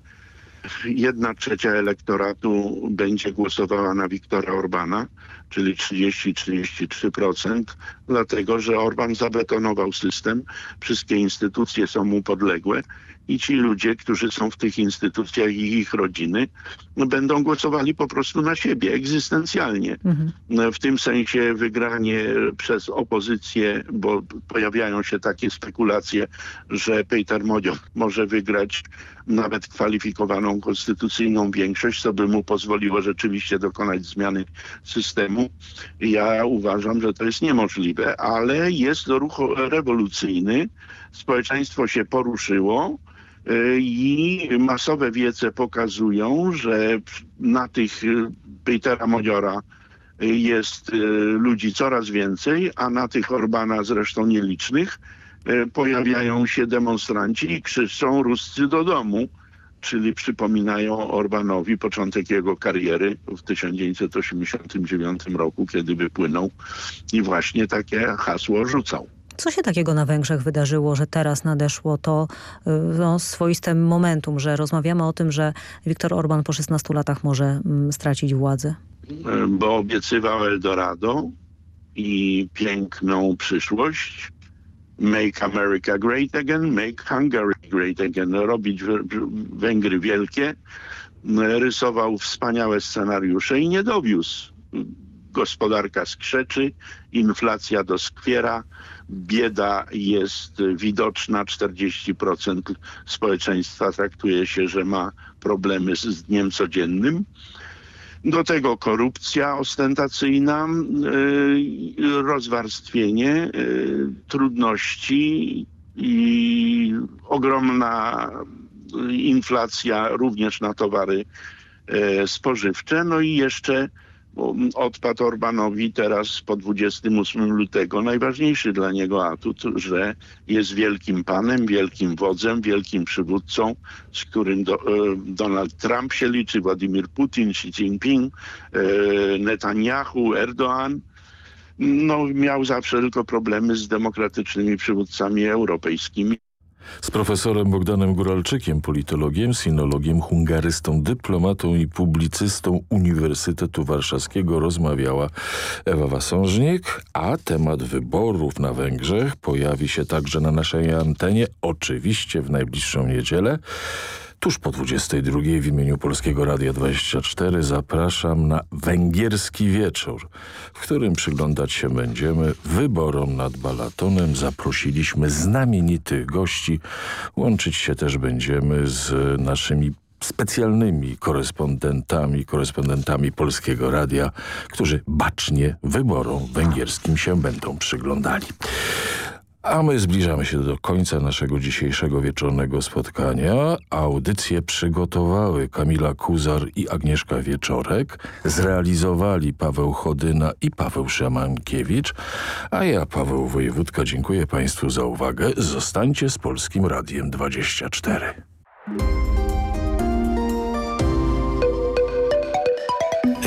jedna trzecia elektoratu będzie głosowała na Wiktora Orbana, czyli 30-33%, dlatego że Orban zabetonował system, wszystkie instytucje są mu podległe i ci ludzie, którzy są w tych instytucjach i ich rodziny, będą głosowali po prostu na siebie, egzystencjalnie. Mhm. W tym sensie wygranie przez opozycję, bo pojawiają się takie spekulacje, że Peter Modio może wygrać nawet kwalifikowaną konstytucyjną większość, co by mu pozwoliło rzeczywiście dokonać zmiany systemu. Ja uważam, że to jest niemożliwe, ale jest to ruch rewolucyjny. Społeczeństwo się poruszyło. I masowe wiece pokazują, że na tych e, Petera Modiora jest ludzi coraz więcej, a na tych Orbana zresztą nielicznych pojawiają się demonstranci i krzyczą Ruscy do domu. czyli przypominają Orbanowi początek jego kariery w 1989 roku, kiedy wypłynął i właśnie takie hasło rzucał. Co się takiego na Węgrzech wydarzyło, że teraz nadeszło to y, no, swoiste momentum, że rozmawiamy o tym, że Viktor Orban po 16 latach może mm, stracić władzę? Bo obiecywał Eldorado i piękną przyszłość. Make America great again, make Hungary great again. Robić Węgry wielkie. Rysował wspaniałe scenariusze i nie dowiózł. Gospodarka skrzeczy, inflacja doskwiera, bieda jest widoczna, 40% społeczeństwa traktuje się, że ma problemy z dniem codziennym. Do tego korupcja ostentacyjna, y, rozwarstwienie, y, trudności i ogromna inflacja również na towary y, spożywcze. No i jeszcze odpadł Orbanowi teraz po 28 lutego najważniejszy dla niego atut, że jest wielkim panem, wielkim wodzem, wielkim przywódcą, z którym do, e, Donald Trump się liczy, Władimir Putin, Xi Jinping, e, Netanyahu, Erdoğan. No, miał zawsze tylko problemy z demokratycznymi przywódcami europejskimi. Z profesorem Bogdanem Góralczykiem, politologiem, sinologiem, hungarystą, dyplomatą i publicystą Uniwersytetu Warszawskiego rozmawiała Ewa Wasążnik, a temat wyborów na Węgrzech pojawi się także na naszej antenie, oczywiście w najbliższą niedzielę. Tuż po 22 w imieniu Polskiego Radia 24 zapraszam na węgierski wieczór, w którym przyglądać się będziemy wyborom nad Balatonem. Zaprosiliśmy znamienitych gości. Łączyć się też będziemy z naszymi specjalnymi korespondentami, korespondentami Polskiego Radia, którzy bacznie wyborom węgierskim się będą przyglądali. A my zbliżamy się do końca naszego dzisiejszego wieczornego spotkania. Audycję przygotowały Kamila Kuzar i Agnieszka Wieczorek. Zrealizowali Paweł Chodyna i Paweł Szamankiewicz. A ja, Paweł Wojewódka, dziękuję Państwu za uwagę. Zostańcie z Polskim Radiem 24.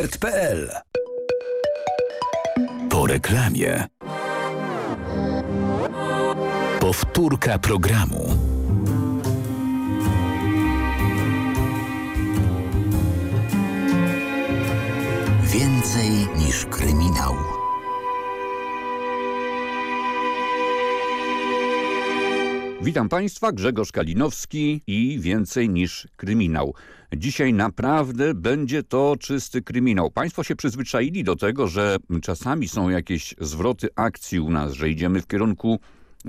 mediaexpert.pl. Po reklamie. Powtórka programu. Więcej niż kryminał. Witam Państwa, Grzegorz Kalinowski i więcej niż kryminał. Dzisiaj naprawdę będzie to czysty kryminał. Państwo się przyzwyczaili do tego, że czasami są jakieś zwroty akcji u nas, że idziemy w kierunku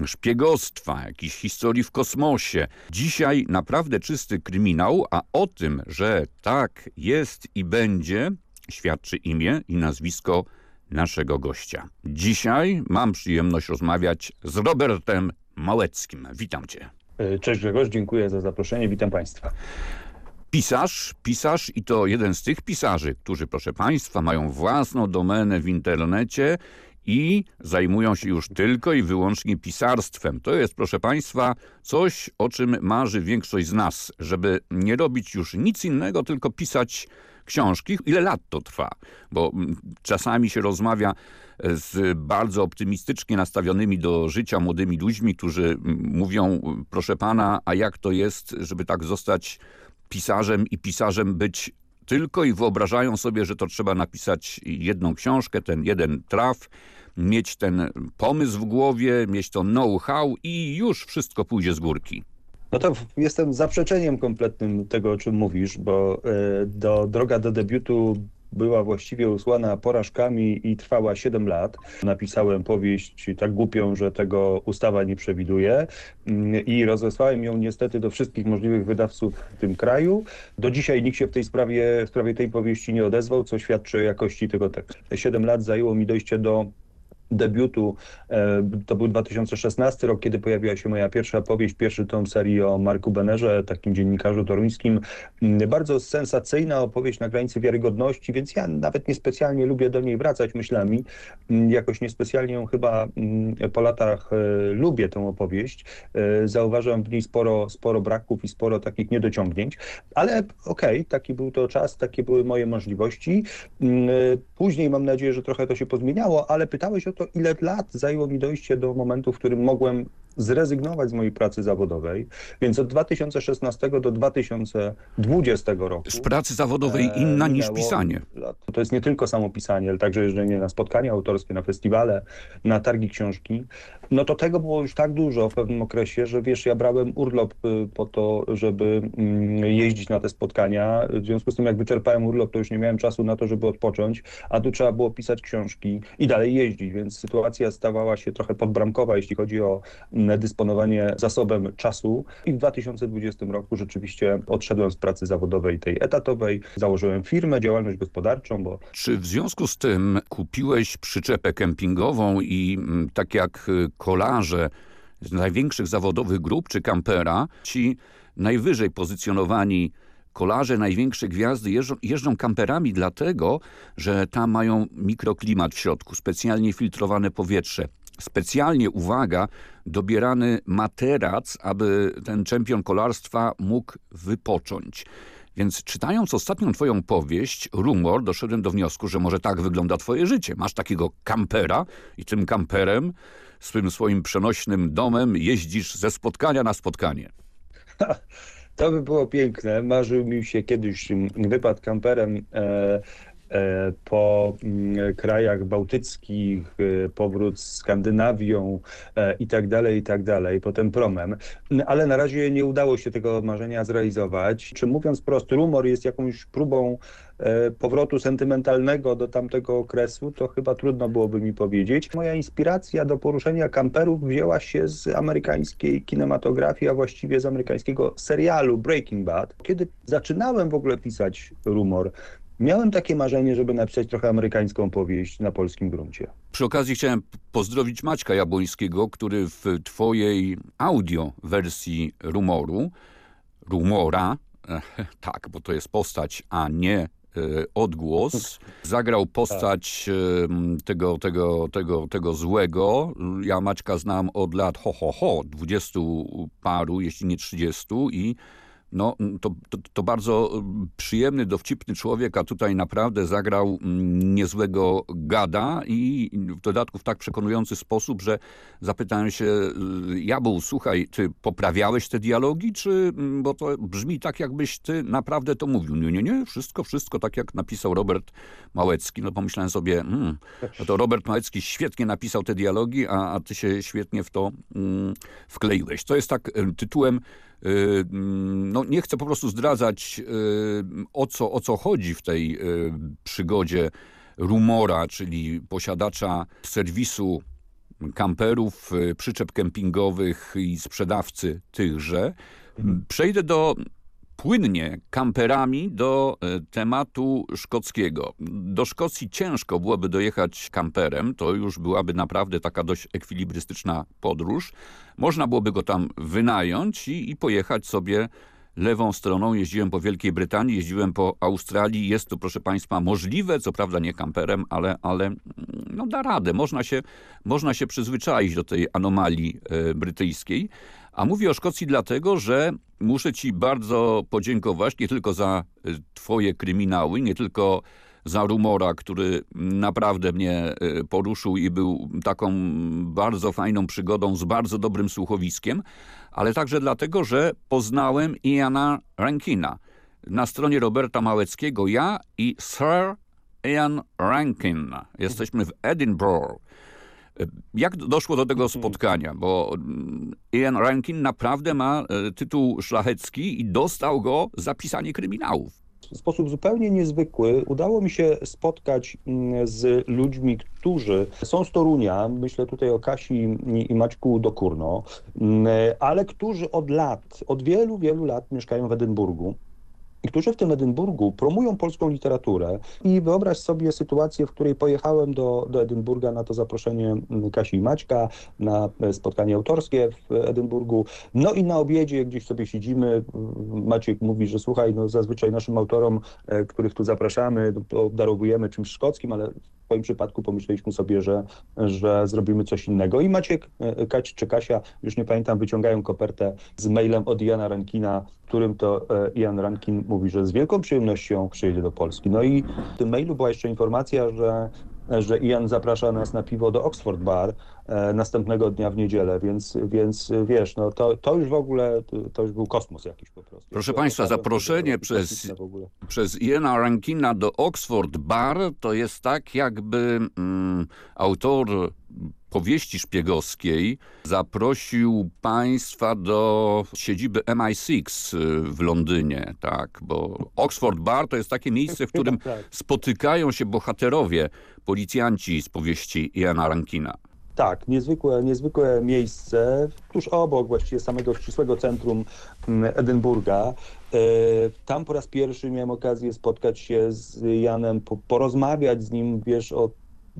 szpiegostwa, jakiejś historii w kosmosie. Dzisiaj naprawdę czysty kryminał, a o tym, że tak jest i będzie, świadczy imię i nazwisko naszego gościa. Dzisiaj mam przyjemność rozmawiać z Robertem Małeckim. Witam cię. E, cześć Grzegorz, dziękuję za zaproszenie, witam państwa. Pisarz, pisarz i to jeden z tych pisarzy, którzy proszę państwa mają własną domenę w internecie i zajmują się już tylko i wyłącznie pisarstwem. To jest, proszę Państwa, coś, o czym marzy większość z nas, żeby nie robić już nic innego, tylko pisać książki. Ile lat to trwa? Bo mm, czasami się rozmawia e, z bardzo optymistycznie nastawionymi do życia młodymi ludźmi, którzy mm, mówią, proszę pana, a jak to jest, żeby tak zostać pisarzem i pisarzem być tylko i wyobrażają sobie, że to trzeba napisać jedną książkę, ten jeden traf, mieć ten pomysł w głowie, mieć to know-how i już wszystko pójdzie z górki. No to jestem zaprzeczeniem kompletnym tego, o czym mówisz, bo e, do, droga do debiutu była właściwie usłana porażkami i trwała 7 lat. Napisałem powieść tak głupią, że tego ustawa nie przewiduje mm, i rozesłałem ją niestety do wszystkich możliwych wydawców w tym kraju. Do dzisiaj nikt się w tej sprawie, w sprawie tej powieści nie odezwał, co świadczy o jakości tego tekstu. 7 lat zajęło mi dojście do debiutu. E, to był 2016 rok, kiedy pojawiła się moja pierwsza powieść, pierwszy tom serii o Marku Benerze, takim dziennikarzu toruńskim. Mm, bardzo sensacyjna opowieść na granicy wiarygodności, więc ja nawet niespecjalnie lubię do niej wracać myślami. Mm, jakoś niespecjalnie ją chyba mm, po latach e, lubię tę opowieść. E, zauważam w niej sporo, sporo braków i sporo takich niedociągnięć, ale okej, okay, taki był to czas, takie były moje możliwości. Później mam nadzieję, że trochę to się pozmieniało, ale pytałeś o to, to ile lat zajęło mi dojście do momentu, w którym mogłem zrezygnować z mojej pracy zawodowej, więc od 2016 do 2020 roku. Z pracy zawodowej e, inna niż pisanie. To jest nie tylko samo pisanie, ale także jeżdżenie na spotkania autorskie, na festiwale, na targi książki. No to tego było już tak dużo w pewnym okresie, że wiesz, ja brałem urlop y, po to, żeby mm, jeździć na te spotkania. W związku z tym, jak wyczerpałem urlop, to już nie miałem czasu na to, żeby odpocząć, a tu trzeba było pisać książki i dalej jeździć, więc sytuacja stawała się trochę podbramkowa, jeśli chodzi o dysponowanie zasobem czasu. I w 2020 roku rzeczywiście odszedłem z pracy zawodowej tej etatowej, założyłem firmę, działalność gospodarczą, bo... Czy w związku z tym kupiłeś przyczepę kempingową i tak jak y, kolarze z największych zawodowych grup czy kampera, ci najwyżej pozycjonowani kolarze, największe gwiazdy jeżdżą, jeżdżą kamperami dlatego, że tam mają mikroklimat w środku, specjalnie filtrowane powietrze, specjalnie, uwaga, dobierany materac, aby ten czempion kolarstwa mógł wypocząć. Więc czytając ostatnią twoją powieść, Rumor, doszedłem do wniosku, że może tak wygląda twoje życie. Masz takiego kampera i tym kamperem, swym swoim przenośnym domem jeździsz ze spotkania na spotkanie. (laughs) To by było piękne. Marzył mi się kiedyś wypad kamperem E, po mm, krajach bałtyckich, e, powrót z Skandynawią e, i tak dalej, i tak dalej, potem promem. Ale na razie nie udało się tego marzenia zrealizować. Czy mówiąc prosto, rumor jest jakąś próbą powrotu sentymentalnego do tamtego okresu, to chyba trudno byłoby mi powiedzieć. Moja inspiracja do poruszenia kamperów wzięła się z amerykańskiej kinematografii, a właściwie z amerykańskiego serialu Breaking Bad. Kiedy zaczynałem w ogóle pisać rumor, Miałem takie marzenie, żeby napisać trochę amerykańską powieść na polskim gruncie. Przy okazji chciałem pozdrowić Maćka Jabłońskiego, który w twojej audio wersji rumoru, rumora, (laughs) tak, bo to jest postać, a nie e, odgłos. Zagrał postać tego, tego, tego, tego złego. Ja Maćka znam od lat ho, ho, ho, dwudziestu paru, jeśli nie trzydziestu i no, to, to, to, bardzo mm, przyjemny, dowcipny człowiek, a tutaj naprawdę zagrał mm, niezłego gada i w dodatku w tak przekonujący sposób, że zapytałem się, y, Jabł, słuchaj, ty poprawiałeś te dialogi, czy, mm, bo to brzmi tak, jakbyś ty naprawdę to mówił. Nie, nie, nie, wszystko, wszystko tak jak napisał Robert Małecki. No pomyślałem sobie, hmm, no to Robert Małecki świetnie napisał te dialogi, a, a ty się świetnie w to mm, wkleiłeś. To jest tak y, tytułem mm, no nie chcę po prostu zdradzać y, o co, o co chodzi w tej y, przygodzie Rumora, czyli posiadacza serwisu kamperów, przyczep kempingowych i sprzedawcy tychże. Mhm. Przejdę do płynnie kamperami do e, tematu szkockiego. Do Szkocji ciężko byłoby dojechać kamperem, to już byłaby naprawdę taka dość ekwilibrystyczna podróż. Można byłoby go tam wynająć i, i pojechać sobie lewą stroną. Jeździłem po Wielkiej Brytanii, jeździłem po Australii. Jest to, proszę Państwa, możliwe, co prawda nie kamperem, ale, ale mm, no, da radę. Można się, można się przyzwyczaić do tej anomalii e, brytyjskiej. A mówię o Szkocji dlatego, że muszę Ci bardzo podziękować nie tylko za y, Twoje kryminały, nie tylko za Rumora, który naprawdę mnie y, poruszył i był taką bardzo fajną przygodą z bardzo dobrym słuchowiskiem, ale także dlatego, że poznałem Iana Rankina. Na stronie Roberta Małeckiego ja i Sir Ian Rankin. Jesteśmy w Edinburgh. Jak doszło do tego spotkania? Bo mm, Ian Rankin naprawdę ma e, tytuł szlachecki i dostał go za pisanie kryminałów. w sposób zupełnie niezwykły udało mi się spotkać mm, z ludźmi, którzy są z Torunia, myślę tutaj o Kasi i Maćku Dokurno, mm, ale którzy od lat, od wielu, wielu lat mieszkają w Edynburgu którzy w tym Edynburgu promują polską literaturę. I wyobraź sobie sytuację, w której pojechałem do, do Edynburga na to zaproszenie Kasi i Maćka, na spotkanie autorskie w Edynburgu. No i na obiedzie gdzieś sobie siedzimy. Maciek mówi, że słuchaj, no zazwyczaj naszym autorom, e, których tu zapraszamy, obdarowujemy czymś szkockim, ale twoim przypadku pomyśleliśmy sobie, że, że zrobimy coś innego. I Maciek, e, Kać czy Kasia, już nie pamiętam, wyciągają kopertę z mailem od Jana Rankina, w którym to e, Jan Rankin mówi, że z wielką przyjemnością przyjedzie do Polski. No i w tym mailu była jeszcze informacja, że że Ian zaprasza nas na piwo do Oxford Bar e, następnego dnia w niedzielę, więc, więc wiesz, no to, to już w ogóle, to już był kosmos jakiś po prostu. Proszę Państwa, zaproszenie przez, przez Iana Rankina do Oxford Bar to jest tak jakby mm, autor powieści szpiegowskiej zaprosił państwa do siedziby MI6 w Londynie, tak, bo Oxford Bar to jest takie miejsce, w którym (laughs) tak. spotykają się bohaterowie, policjanci z powieści Iana Rankina. Tak, niezwykłe, niezwykłe miejsce, tuż obok właściwie samego ścisłego centrum mm, Edynburga. E, tam po raz pierwszy miałem okazję spotkać się z Janem, porozmawiać z nim, wiesz, o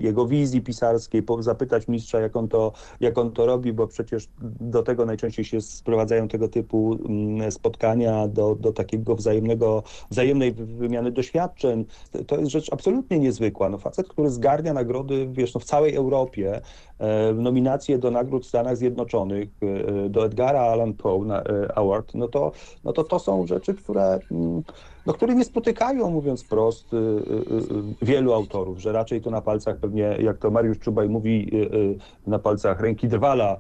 jego wizji pisarskiej, zapytać mistrza, jak on, to, jak on to robi, bo przecież do tego najczęściej się sprowadzają tego typu mm, spotkania, do, do takiego wzajemnego, wzajemnej wymiany doświadczeń. To jest rzecz absolutnie niezwykła. No, facet, który zgarnia nagrody wiesz, no, w całej Europie, e, nominacje do nagród w Stanach Zjednoczonych, e, do Edgara Allan Poe e, Award, no to, no to to są rzeczy, które... No, które nie spotykają, mówiąc prost, y, y, y, wielu autorów, że raczej to na palcach pewnie, jak to Mariusz Czubaj mówi, na palcach ręki drwala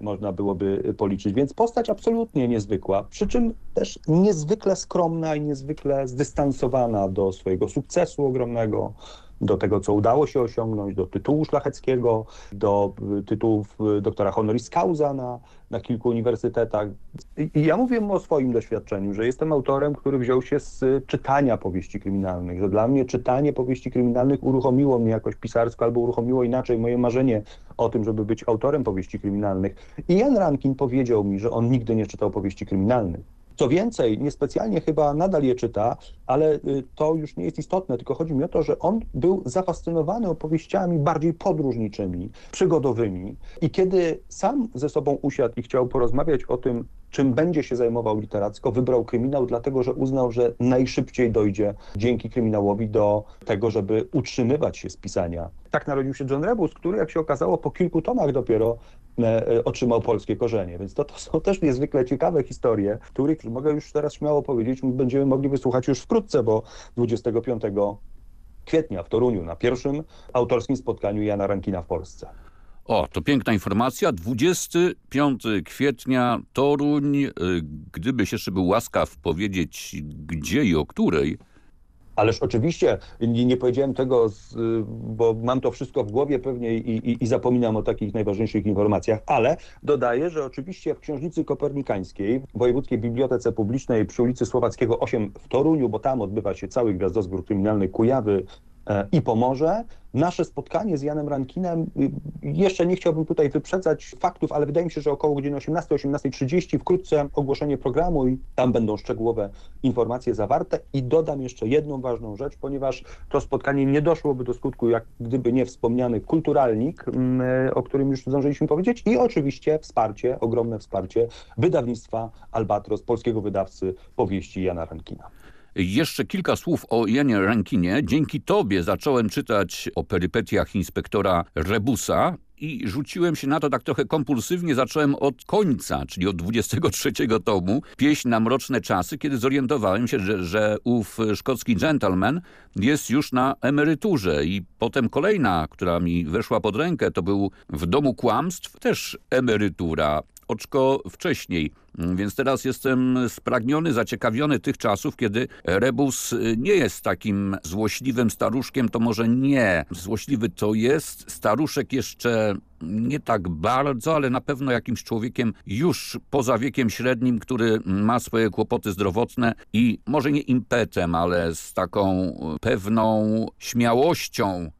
można byłoby policzyć. Więc postać absolutnie niezwykła, przy czym też niezwykle skromna i niezwykle zdystansowana do swojego sukcesu ogromnego, do tego, co udało się osiągnąć, do tytułu szlacheckiego, do tytułów doktora honoris causa na, na kilku uniwersytetach. I ja mówię o swoim doświadczeniu, że jestem autorem, który wziął się z czytania powieści kryminalnych, że dla mnie czytanie powieści kryminalnych uruchomiło mnie jakoś pisarsko albo uruchomiło inaczej moje marzenie o tym, żeby być autorem powieści kryminalnych. I Jan Rankin powiedział mi, że on nigdy nie czytał powieści kryminalnych co więcej, niespecjalnie chyba nadal je czyta, ale y, to już nie jest istotne, tylko chodzi mi o to, że on był zafascynowany opowieściami bardziej podróżniczymi, przygodowymi. I kiedy sam ze sobą usiadł i chciał porozmawiać o tym, czym będzie się zajmował literacko, wybrał kryminał, dlatego że uznał, że najszybciej dojdzie dzięki kryminałowi do tego, żeby utrzymywać się z pisania. Tak narodził się John Rebus, który jak się okazało po kilku tomach dopiero e, e, otrzymał polskie korzenie. Więc to, to są też niezwykle ciekawe historie, których mogę już teraz śmiało powiedzieć, będziemy mogli wysłuchać już wkrótce, bo 25 kwietnia w Toruniu na pierwszym autorskim spotkaniu Jana Rankina w Polsce. O, to piękna informacja. 25 kwietnia Toruń. Y, gdybyś jeszcze był łaskaw powiedzieć gdzie i o której, Ależ oczywiście nie, nie powiedziałem tego, z, bo mam to wszystko w głowie pewnie i, i, i, zapominam o takich najważniejszych informacjach, ale dodaję, że oczywiście w Książnicy Kopernikańskiej, w Wojewódzkiej Bibliotece Publicznej przy ulicy Słowackiego 8 w Toruniu, bo tam odbywa się cały gwiazdozbiór kryminalny Kujawy, i Pomorze. Nasze spotkanie z Janem Rankinem, y, jeszcze nie chciałbym tutaj wyprzedzać faktów, ale wydaje mi się, że około godziny 18-18.30 wkrótce ogłoszenie programu i tam będą szczegółowe informacje zawarte. I dodam jeszcze jedną ważną rzecz, ponieważ to spotkanie nie doszłoby do skutku, jak gdyby nie wspomniany kulturalnik, mm, e, o którym już zdążyliśmy powiedzieć i oczywiście wsparcie, ogromne wsparcie wydawnictwa Albatros, polskiego wydawcy powieści Jana Rankina. Jeszcze kilka słów o Janie Rankinie. Dzięki tobie zacząłem czytać o perypetiach inspektora Rebusa i rzuciłem się na to tak trochę kompulsywnie. Zacząłem od końca, czyli od 23 tomu, pieśń na mroczne czasy, kiedy zorientowałem się, że, że ów szkocki gentleman jest już na emeryturze i potem kolejna, która mi weszła pod rękę, to był W domu kłamstw, też emerytura oczko wcześniej. Więc teraz jestem spragniony, zaciekawiony tych czasów, kiedy Rebus nie jest takim złośliwym staruszkiem, to może nie. Złośliwy to jest, staruszek jeszcze nie tak bardzo, ale na pewno jakimś człowiekiem już poza wiekiem średnim, który ma swoje kłopoty zdrowotne i może nie impetem, ale z taką pewną śmiałością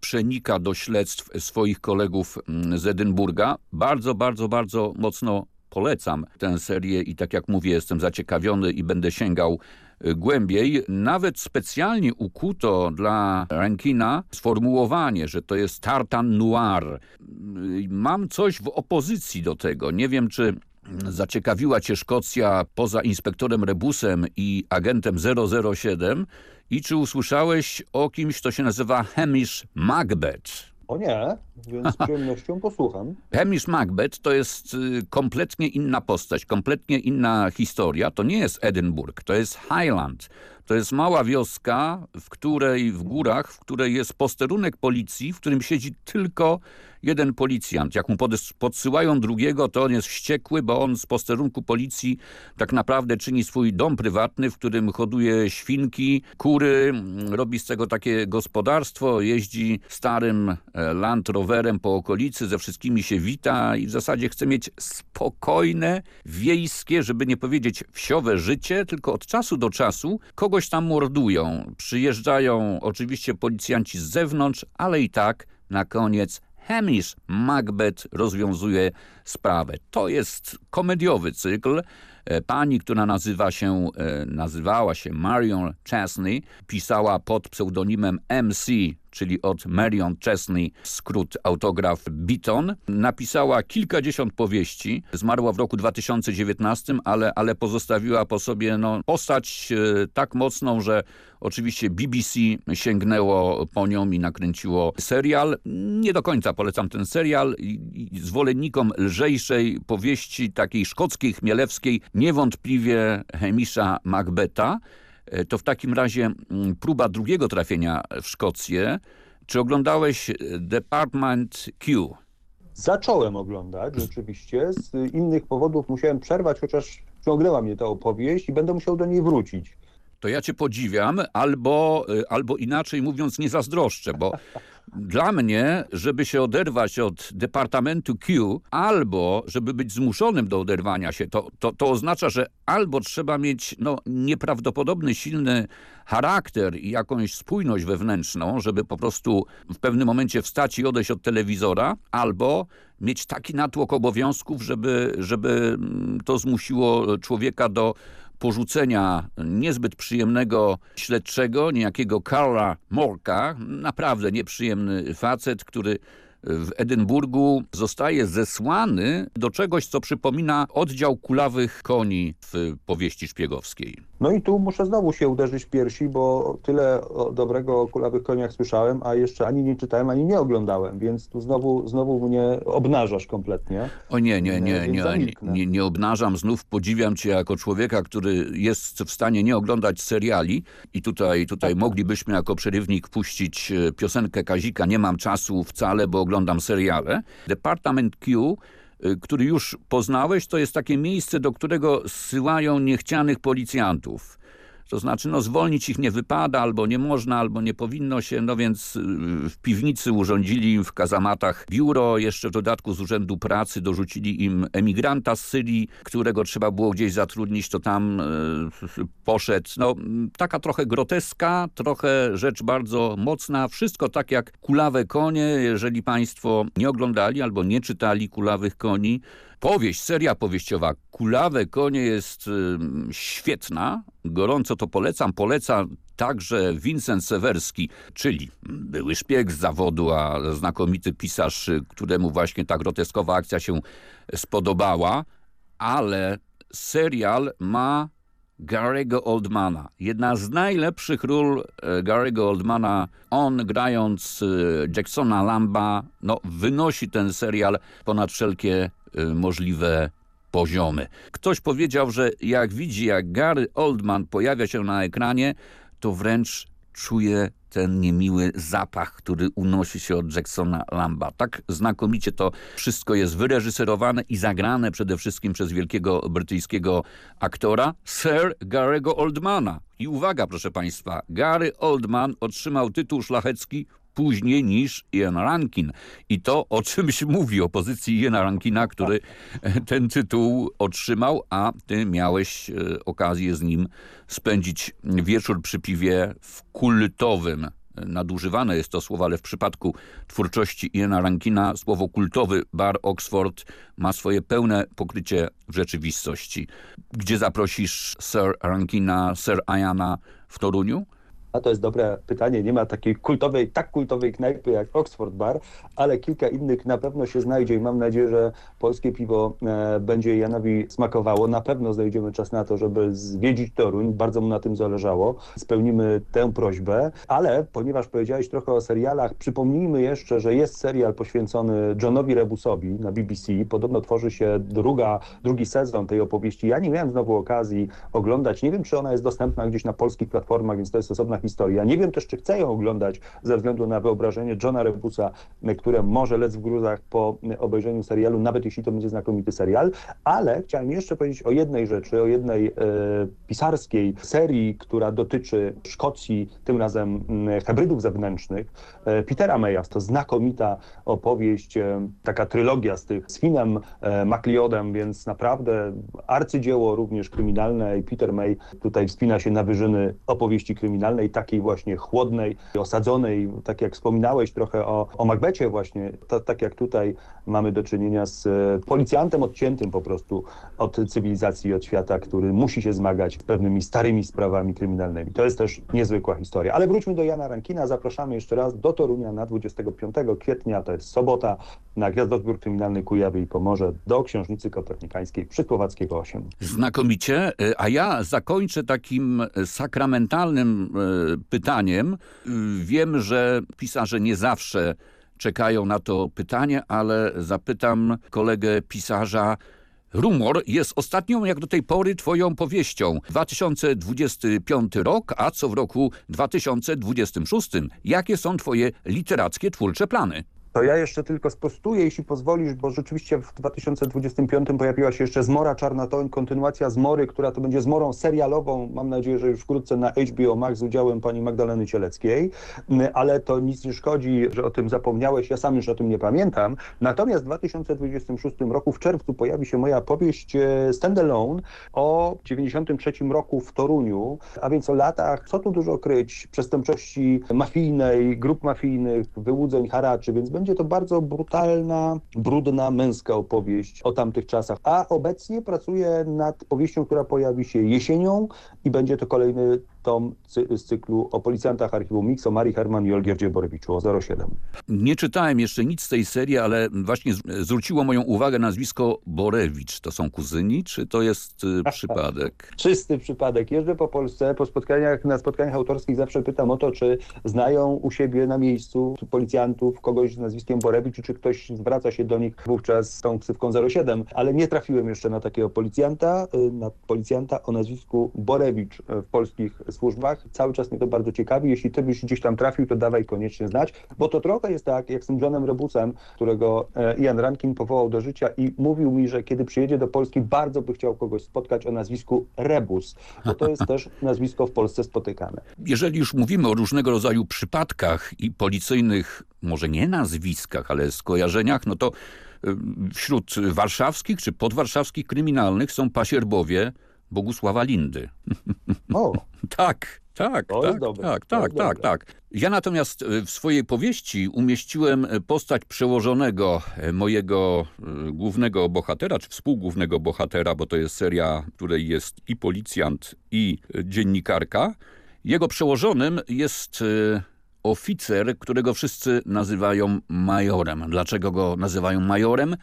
przenika do śledztw swoich kolegów z Edynburga. Bardzo, bardzo, bardzo mocno polecam tę serię i tak jak mówię, jestem zaciekawiony i będę sięgał y, głębiej. Nawet specjalnie ukuto dla Rankina sformułowanie, że to jest tartan noir. Y, mam coś w opozycji do tego. Nie wiem, czy zaciekawiła cię Szkocja poza inspektorem Rebusem i agentem 007 i czy usłyszałeś o kimś, kto się nazywa Hamish Macbeth? O nie, więc z przyjemnością posłucham. Hamish Macbeth to jest y, kompletnie inna postać, kompletnie inna historia. To nie jest Edynburg, to jest Highland. To jest mała wioska, w której w górach, w której jest posterunek policji, w którym siedzi tylko jeden policjant. Jak mu podsyłają drugiego, to on jest wściekły, bo on z posterunku policji tak naprawdę czyni swój dom prywatny, w którym hoduje świnki, kury, robi z tego takie gospodarstwo, jeździ starym e, Land Roverem po okolicy, ze wszystkimi się wita i w zasadzie chce mieć spokojne, wiejskie, żeby nie powiedzieć wsiowe życie, tylko od czasu do czasu kogoś tam mordują. Przyjeżdżają oczywiście policjanci z zewnątrz, ale i tak na koniec Hamish Macbeth rozwiązuje sprawę. To jest komediowy cykl. E, pani, która nazywa się, e, nazywała się Marion Chesney, pisała pod pseudonimem MC czyli od Marion Chesney, skrót autograf Beaton. Napisała kilkadziesiąt powieści, zmarła w roku 2019, ale, ale pozostawiła po sobie no, postać e, tak mocną, że oczywiście BBC sięgnęło po nią i nakręciło serial. Nie do końca polecam ten serial. Zwolennikom lżejszej powieści, takiej szkockiej, chmielewskiej, niewątpliwie Hemisza Macbeta. E, to w takim razie mm, próba drugiego trafienia w Szkocję. Czy oglądałeś e, Department Q? Zacząłem oglądać rzeczywiście. Z innych powodów musiałem przerwać, chociaż ciągnęła mnie ta opowieść i będę musiał do niej wrócić. To ja cię podziwiam, albo, e, albo inaczej mówiąc nie zazdroszczę, bo dla mnie, żeby się oderwać od Departamentu Q, albo żeby być zmuszonym do oderwania się, to, to, to oznacza, że albo trzeba mieć no, nieprawdopodobny, silny charakter i jakąś spójność wewnętrzną, żeby po prostu w pewnym momencie wstać i odejść od telewizora, albo mieć taki natłok obowiązków, żeby, żeby to zmusiło człowieka do porzucenia niezbyt przyjemnego śledczego, niejakiego Karla Morka, naprawdę nieprzyjemny facet, który w Edynburgu zostaje zesłany do czegoś, co przypomina oddział kulawych koni w powieści szpiegowskiej. No i tu muszę znowu się uderzyć w piersi, bo tyle dobrego o kulawych koniach słyszałem, a jeszcze ani nie czytałem, ani nie oglądałem, więc tu znowu, znowu mnie obnażasz kompletnie. O nie, nie, nie, nie, nie, nie, nie obnażam, znów podziwiam cię jako człowieka, który jest w stanie nie oglądać seriali i tutaj, tutaj tak. moglibyśmy jako przerywnik puścić e, piosenkę Kazika Nie mam czasu wcale, bo oglądam seriale. Departament Q y, który już poznałeś, to jest takie miejsce, do którego zsyłają niechcianych policjantów. To znaczy, no zwolnić ich nie wypada, albo nie można, albo nie powinno się, no więc y, w piwnicy urządzili w kazamatach biuro, jeszcze w dodatku z Urzędu Pracy dorzucili im emigranta z Syrii, którego trzeba było gdzieś zatrudnić, to tam y, poszedł. No, taka trochę groteska, trochę rzecz bardzo mocna, wszystko tak jak Kulawe konie, jeżeli państwo nie oglądali albo nie czytali Kulawych koni, Powieść, seria powieściowa Kulawe konie jest y, świetna. Gorąco to polecam. Poleca także Vincent Sewerski, czyli były szpieg z zawodu, a znakomity pisarz, któremu właśnie ta groteskowa akcja się spodobała. Ale serial ma Gary'ego Oldmana. Jedna z najlepszych ról e, Gary'ego Oldmana. On grając e, Jacksona Lamba, no, wynosi ten serial ponad wszelkie możliwe poziomy. Ktoś powiedział, że jak widzi, jak Gary Oldman pojawia się na ekranie, to wręcz czuje ten niemiły zapach, który unosi się od Jacksona Lamba. Tak znakomicie to wszystko jest wyreżyserowane i zagrane przede wszystkim przez wielkiego brytyjskiego aktora Sir Gary'ego Oldmana. I uwaga, proszę Państwa, Gary Oldman otrzymał tytuł szlachecki później niż Ian Rankin. I to o czymś (laughs) mówi, o pozycji Iana Rankina, który (laughs) ten tytuł otrzymał, a ty miałeś e, okazję z nim spędzić wieczór przy piwie w kultowym nadużywane jest to słowo, ale w przypadku twórczości Iana Rankina słowo kultowy bar Oxford ma swoje pełne pokrycie w rzeczywistości. Gdzie zaprosisz Sir Rankina, Sir Iana w Toruniu? A to jest dobre pytanie. Nie ma takiej kultowej, tak kultowej knajpy jak Oxford Bar, ale kilka innych na pewno się znajdzie i mam nadzieję, że polskie piwo e, będzie Janowi smakowało. Na pewno znajdziemy czas na to, żeby zwiedzić Toruń. Bardzo mu na tym zależało. Spełnimy tę prośbę, ale ponieważ powiedziałeś trochę o serialach, przypomnijmy jeszcze, że jest serial poświęcony Johnowi Rebusowi na BBC. Podobno tworzy się druga, drugi sezon tej opowieści. Ja nie miałem znowu okazji oglądać. Nie wiem, czy ona jest dostępna gdzieś na polskich platformach, więc to jest osobna historia. Nie wiem też, czy chcę ją oglądać ze względu na wyobrażenie Johna Rebusa, które może lec w gruzach po obejrzeniu serialu, nawet jeśli to będzie znakomity serial, ale chciałem jeszcze powiedzieć o jednej rzeczy, o jednej e, pisarskiej serii, która dotyczy Szkocji, tym razem hybrydów zewnętrznych. E, Petera Maya, to znakomita opowieść, e, taka trylogia z tych, z Finem e, MacLeodem, więc naprawdę arcydzieło również kryminalne i Peter May tutaj wspina się na wyżyny opowieści kryminalnej takiej właśnie chłodnej, osadzonej, tak jak wspominałeś trochę o, o Macbecie właśnie, to, tak jak tutaj mamy do czynienia z e, policjantem odciętym po prostu od cywilizacji i od świata, który musi się zmagać z pewnymi starymi sprawami kryminalnymi. To jest też niezwykła historia. Ale wróćmy do Jana Rankina. Zapraszamy jeszcze raz do Torunia na 25 kwietnia, to jest sobota, na Gwiazdozbiór Kryminalny Kujawy i Pomorze do Książnicy Kopernikańskiej przy Słowackiego 8. Znakomicie, e, a ja zakończę takim sakramentalnym e, pytaniem. Wiem, że pisarze nie zawsze czekają na to pytanie, ale zapytam kolegę pisarza, Rumor jest ostatnią jak do tej pory twoją powieścią. 2025 rok, a co w roku 2026? Jakie są twoje literackie, twórcze plany? To ja jeszcze tylko sprostuję, jeśli pozwolisz, bo rzeczywiście w 2025 pojawiła się jeszcze Zmora Czarna Toń, kontynuacja Zmory, która to będzie Zmorą serialową, mam nadzieję, że już wkrótce na HBO Max z udziałem pani Magdaleny Cieleckiej, ale to nic nie szkodzi, że o tym zapomniałeś, ja sam już o tym nie pamiętam. Natomiast w 2026 roku w czerwcu pojawi się moja powieść e, Standalone o 93 roku w Toruniu, a więc o latach, co tu dużo kryć, przestępczości mafijnej, grup mafijnych, wyłudzeń, haraczy, więc będzie to bardzo brutalna, brudna, męska opowieść o tamtych czasach. A obecnie pracuję nad powieścią, która pojawi się jesienią i będzie to kolejny tom z cyklu o policjantach archiwum Mix, o Marii Herman i Olgierdzie Borewiczu, o 07. Nie czytałem jeszcze nic z tej serii, ale właśnie zwróciło moją uwagę nazwisko Borewicz. To są kuzyni, czy to jest y, przypadek? Czysty przypadek. Jeżdżę po Polsce, po spotkaniach, na spotkaniach autorskich zawsze pytam o to, czy znają u siebie na miejscu policjantów kogoś z nazwiskiem Borewicz, czy ktoś zwraca się do nich wówczas z tą ksywką 07, ale nie trafiłem jeszcze na takiego policjanta, y, na policjanta o nazwisku Borewicz w polskich służbach. Cały czas mnie to bardzo ciekawi. Jeśli ty byś gdzieś tam trafił, to dawaj koniecznie znać, bo to trochę jest tak, jak z tym Johnem Rebusem, którego e, Ian Rankin powołał do życia i mówił mi, że kiedy przyjedzie do Polski, bardzo by chciał kogoś spotkać o nazwisku Rebus, bo to jest też nazwisko w Polsce spotykane. Jeżeli już mówimy o różnego rodzaju przypadkach i policyjnych, może nie nazwiskach, ale skojarzeniach, no to e, wśród warszawskich czy podwarszawskich kryminalnych są pasierbowie, Bogusława Lindy. (laughs) O. tak, tak, to tak, tak, tak, tak, tak. Ja natomiast e, w swojej powieści umieściłem postać przełożonego e, mojego e, głównego bohatera, czy współgłównego bohatera, bo to jest seria, której jest i policjant, i dziennikarka. Jego przełożonym jest oficer, którego wszyscy nazywają majorem. Dlaczego go nazywają majorem?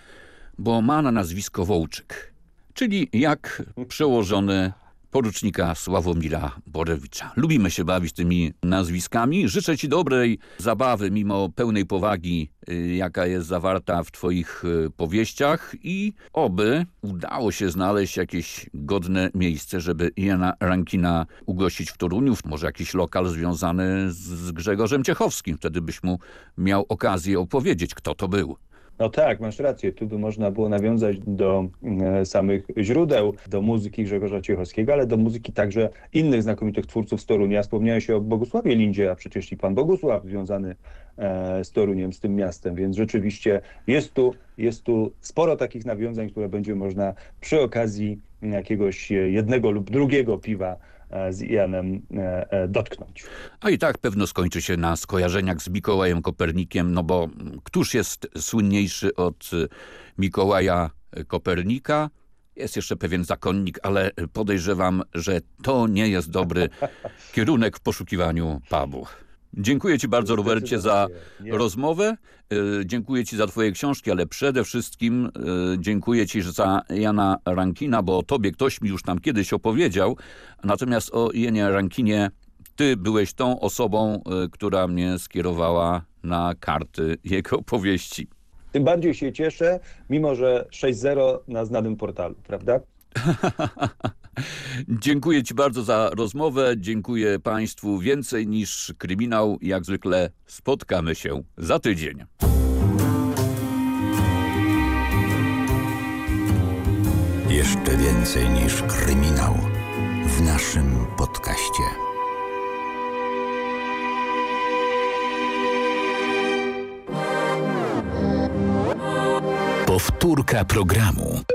Bo ma na nazwisko Wołczyk czyli jak przełożony porucznika Sławomira Borewicza. Lubimy się bawić tymi nazwiskami. Życzę Ci dobrej zabawy mimo pełnej powagi, y, jaka jest zawarta w Twoich y, powieściach i oby udało się znaleźć jakieś godne miejsce, żeby Jana Rankina ugościć w Toruniu. Może jakiś lokal związany z Grzegorzem Ciechowskim. Wtedy byś mu miał okazję opowiedzieć, kto to był. No tak, masz rację. Tu by można było nawiązać do e, samych źródeł, do muzyki Grzegorza Ciechowskiego, ale do muzyki także innych znakomitych twórców z Torunia. Wspomniałeś o Bogusławie Lindzie, a przecież i pan Bogusław związany e, z Toruniem, z tym miastem, więc rzeczywiście jest tu, jest tu sporo takich nawiązań, które będzie można przy okazji jakiegoś jednego lub drugiego piwa e, z Janem e, e, dotknąć. A i tak pewno skończy się na skojarzeniach z Mikołajem Kopernikiem, no bo któż jest słynniejszy od Mikołaja Kopernika? Jest jeszcze pewien zakonnik, ale podejrzewam, że to nie jest dobry (laughs) kierunek w poszukiwaniu pubu. Dziękuję Ci bardzo, Robercie, za rozmowę. Y, Dziękuję Ci za Twoje książki, ale przede wszystkim y, dziękuję Ci za Jana Rankina, bo o Tobie ktoś mi już tam kiedyś opowiedział. Natomiast o Janie Rankinie Ty byłeś tą osobą, y, która mnie skierowała na karty jego powieści. Tym bardziej się cieszę, mimo że 6-0 na znanym portalu, prawda? (laughs) Dziękuję Ci bardzo za rozmowę. Dziękuję Państwu więcej niż kryminał. Jak zwykle spotkamy się za tydzień. Jeszcze więcej niż kryminał w naszym podcaście. Powtórka programu.